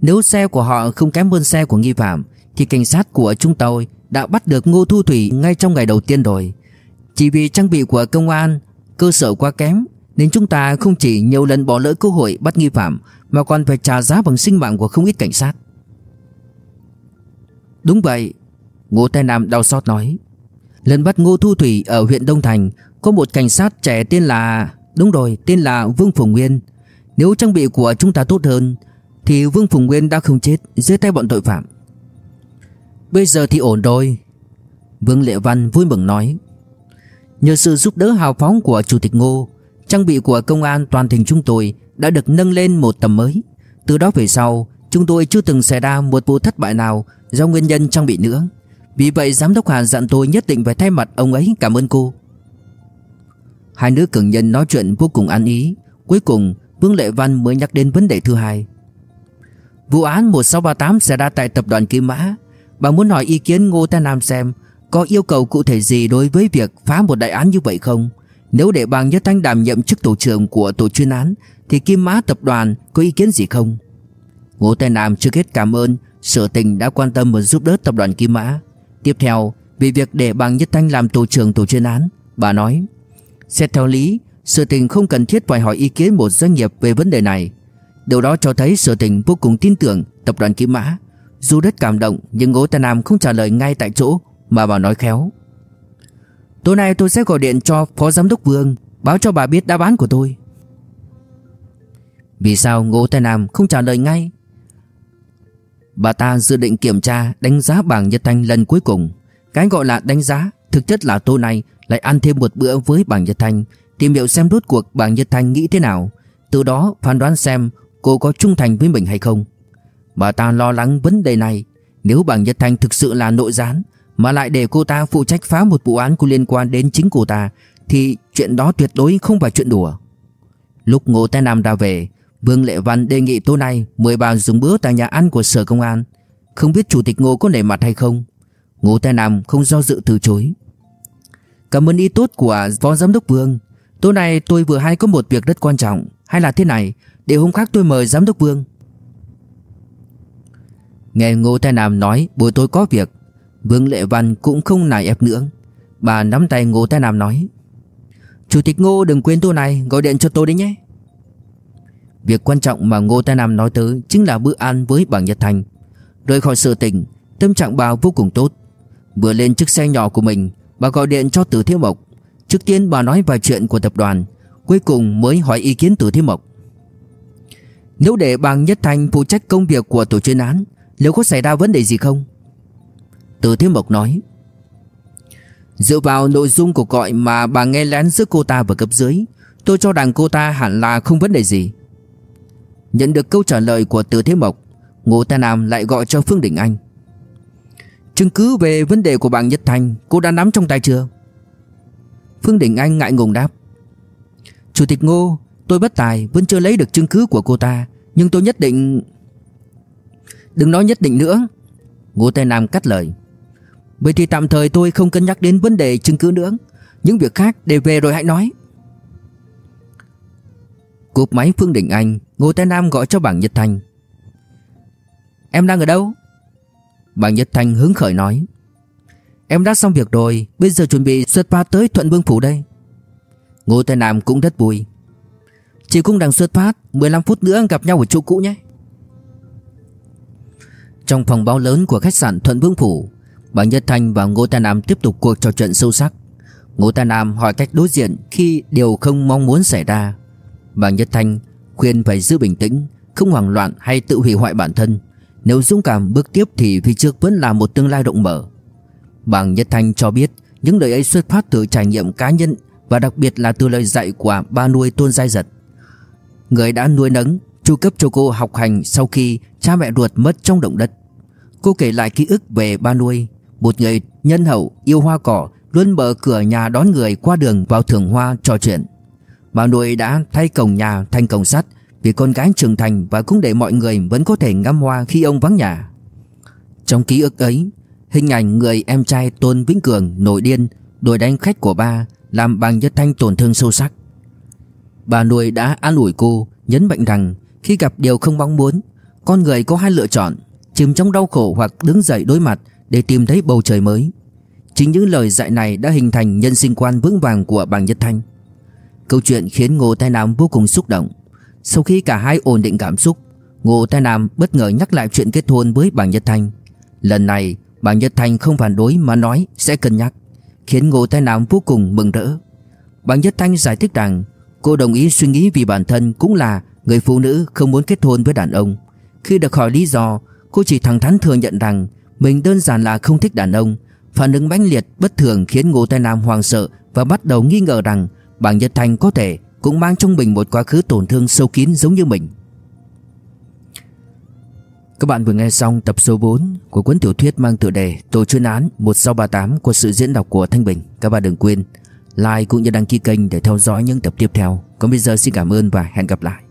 Nếu xe của họ không kém hơn xe của nghi phạm, Thì cảnh sát của chúng tôi Đã bắt được Ngô Thu Thủy ngay trong ngày đầu tiên rồi. Chỉ vì trang bị của công an, Cơ sở quá kém, Nên chúng ta không chỉ nhiều lần bỏ lỡ cơ hội bắt nghi phạm, Mà còn phải trả giá bằng sinh mạng của không ít cảnh sát. Đúng vậy, Ngô Tài Nam đau xót nói. Lần bắt Ngô Thu Thủy ở huyện Đông Thành, Có một cảnh sát trẻ tên là, Đúng rồi, tên là Vương Phùng Nguyên. Nếu trang bị của chúng ta tốt hơn, Thì Vương Phùng Nguyên đã không chết Dưới tay bọn tội phạm. Bây giờ thì ổn rồi. Vương Lệ Văn vui mừng nói. Nhờ sự giúp đỡ hào phóng của Chủ tịch Ngô, Trang bị của công an toàn tỉnh chúng tôi Đã được nâng lên một tầm mới. Từ đó về sau, Chúng tôi chưa từng xảy ra một vụ thất bại nào Do nguyên nhân trang bị nữa. Vì vậy, giám đốc Hà dặn tôi nhất định phải thay mặt ông ấy cảm ơn cô. Hai nữ cường nhân nói chuyện vô cùng ăn ý. Cuối cùng, Vương Lệ Văn mới nhắc đến vấn đề thứ hai. Vụ án 1638 xảy ra tại tập đoàn Kim Mã. Bà muốn hỏi ý kiến Ngô Thái Nam xem có yêu cầu cụ thể gì đối với việc phá một đại án như vậy không? Nếu để bằng Nhất Thanh đảm nhiệm chức tổ trưởng của tổ chuyên án, Thì Kim Mã tập đoàn có ý kiến gì không? Ngô Tài Nam trước hết cảm ơn Sở tình đã quan tâm và giúp đỡ tập đoàn Kim Mã. Tiếp theo, Về việc để bằng Nhất Thanh làm tổ trưởng tổ chuyên án, Bà nói, Xét theo lý Sở tình không cần thiết phải hỏi ý kiến một doanh nghiệp về vấn đề này. Điều đó cho thấy sở tình vô cùng tin tưởng tập đoàn Kim Mã. Dù rất cảm động, nhưng Ngô Tài Nam không trả lời ngay tại chỗ. Mà bà nói khéo. Tối nay tôi sẽ gọi điện cho Phó Giám đốc Vương, Báo cho bà biết đáp án của tôi. Vì sao Ngô Thái Nam không trả lời ngay? Bà ta dự định kiểm tra đánh giá bảng Nhật Thanh lần cuối cùng. Cái gọi là đánh giá, Thực chất là tối nay lại ăn thêm một bữa với bảng Nhật Thanh Tìm hiểu xem rốt cuộc bảng Nhật Thanh nghĩ thế nào. Từ đó phán đoán xem cô có trung thành với mình hay không. Bà ta lo lắng vấn đề này. Nếu bảng Nhật Thanh thực sự là nội gián mà lại để cô ta phụ trách phá một vụ án có liên quan đến chính cô ta, Thì chuyện đó tuyệt đối không phải chuyện đùa. Lúc Ngô Thái Nam ra về, Vương Lệ Văn đề nghị tối nay mời bà dùng bữa tại nhà ăn của sở công an. Không biết chủ tịch Ngô có nể mặt hay không? Ngô Thái Nam không do dự từ chối. Cảm ơn ý tốt của Phó Giám đốc Vương. Tối nay tôi vừa hay có một việc rất quan trọng. Hay là thế này, Để hôm khác tôi mời Giám đốc Vương. Nghe Ngô Thái Nam nói, buổi tối có việc. Vương Lệ Văn cũng không nài ép nữa. Bà nắm tay Ngô Thái Nam nói, Chủ tịch Ngô, đừng quên tôi này, Gọi điện cho tôi đấy nhé. Việc quan trọng mà Ngô Thái Nam nói tới Chính là bữa ăn với bảng Nhật Thành. Rời khỏi sự tình Tâm trạng bà vô cùng tốt. Vừa lên chiếc xe nhỏ của mình, Bà gọi điện cho Tử Thiếu Mộc. Trước tiên bà nói vài chuyện của tập đoàn, Cuối cùng mới hỏi ý kiến Tử Thiếu Mộc. Nếu để Bàng Nhất Thành phụ trách công việc của tổ chuyên án, Liệu có xảy ra vấn đề gì không? Từ Thiếu Mộc nói, Dựa vào nội dung của gọi mà bà nghe lén giữa cô ta và cấp dưới, Tôi cho rằng cô ta hẳn là không vấn đề gì. Nhận được câu trả lời của Từ Thế Mộc, Ngô Tài Nam lại gọi cho Phương Đình Anh, Chứng cứ về vấn đề của bảng Nhất Thành Cô đã nắm trong tay chưa? Phương Đình Anh ngại ngùng đáp, Chủ tịch Ngô, Tôi bất tài, vẫn chưa lấy được chứng cứ của cô ta, Nhưng tôi nhất định, Đừng nói nhất định nữa. Ngô Tài Nam cắt lời Vậy thì tạm thời tôi không cân nhắc đến vấn đề chứng cứ nữa. Những việc khác để về rồi hãy nói. Cúp máy Phương Đình Anh, Ngô Tây Nam gọi cho bảng Nhật Thành. Em đang ở đâu? Bảng Nhật Thành hứng khởi nói. Em đã xong việc rồi, Bây giờ chuẩn bị xuất phát tới Thuận Vương Phủ đây. Ngô Tây Nam cũng rất vui. Chị cũng đang xuất phát 15 phút nữa gặp nhau ở chỗ cũ nhé. Trong phòng báo lớn của khách sạn Thuận Vương Phủ Bà Nhật thanh và Ngô Tây Nam tiếp tục cuộc trò chuyện sâu sắc. Ngô Tây Nam hỏi cách đối diện khi điều không mong muốn xảy ra. Bà Nhật thanh khuyên phải giữ bình tĩnh, Không hoảng loạn hay tự hủy hoại bản thân. Nếu dũng cảm bước tiếp thì phía trước vẫn là một tương lai rộng mở. Bà Nhật thanh cho biết Những lời ấy xuất phát từ trải nghiệm cá nhân Và đặc biệt là từ lời dạy của ba nuôi tôn giai giật. Người đã nuôi nấng, Chu cấp cho cô học hành sau khi cha mẹ ruột mất trong động đất. Cô kể lại ký ức về ba nuôi. Một người nhân hậu yêu hoa cỏ Luôn mở cửa nhà đón người qua đường vào thưởng hoa trò chuyện. Bà nội đã thay cổng nhà thành cổng sắt Vì con gái trưởng thành và cũng để mọi người vẫn có thể ngắm hoa khi ông vắng nhà. Trong ký ức ấy, Hình ảnh người em trai Tôn Vĩnh Cường nổi điên Đuổi đánh khách của ba Làm bằng Nhất Thanh tổn thương sâu sắc. Bà nuôi đã an ủi cô, Nhấn mạnh rằng khi gặp điều không mong muốn, Con người có hai lựa chọn, Chìm trong đau khổ hoặc đứng dậy đối mặt để tìm thấy bầu trời mới. Chính những lời dạy này đã hình thành nhân sinh quan vững vàng của bàng Nhất Thanh. Câu chuyện khiến Ngô Thái Nam vô cùng xúc động. Sau khi cả hai ổn định cảm xúc, Ngô Thái Nam bất ngờ nhắc lại chuyện kết hôn với bàng Nhất Thanh. Lần này, bàng Nhất Thanh không phản đối mà nói sẽ cân nhắc, Khiến Ngô Thái Nam vô cùng mừng rỡ. Bàng Nhất Thanh giải thích rằng, Cô đồng ý suy nghĩ vì bản thân cũng là Người phụ nữ không muốn kết hôn với đàn ông. Khi được hỏi lý do, Cô chỉ thẳng thắn thừa nhận rằng mình đơn giản là không thích đàn ông. Phản ứng mãnh liệt, bất thường khiến Ngô Tây Nam hoàng sợ Và bắt đầu nghi ngờ rằng Bảng Nhật Thành có thể cũng mang trong mình một quá khứ tổn thương sâu kín giống như mình. Các bạn vừa nghe xong tập số 4 của cuốn tiểu thuyết mang tựa đề Tổ chuyên án 1638 của sự diễn đọc của Thanh Bình. Các bạn đừng quên like cũng như đăng ký kênh để theo dõi những tập tiếp theo. Còn bây giờ xin cảm ơn và hẹn gặp lại.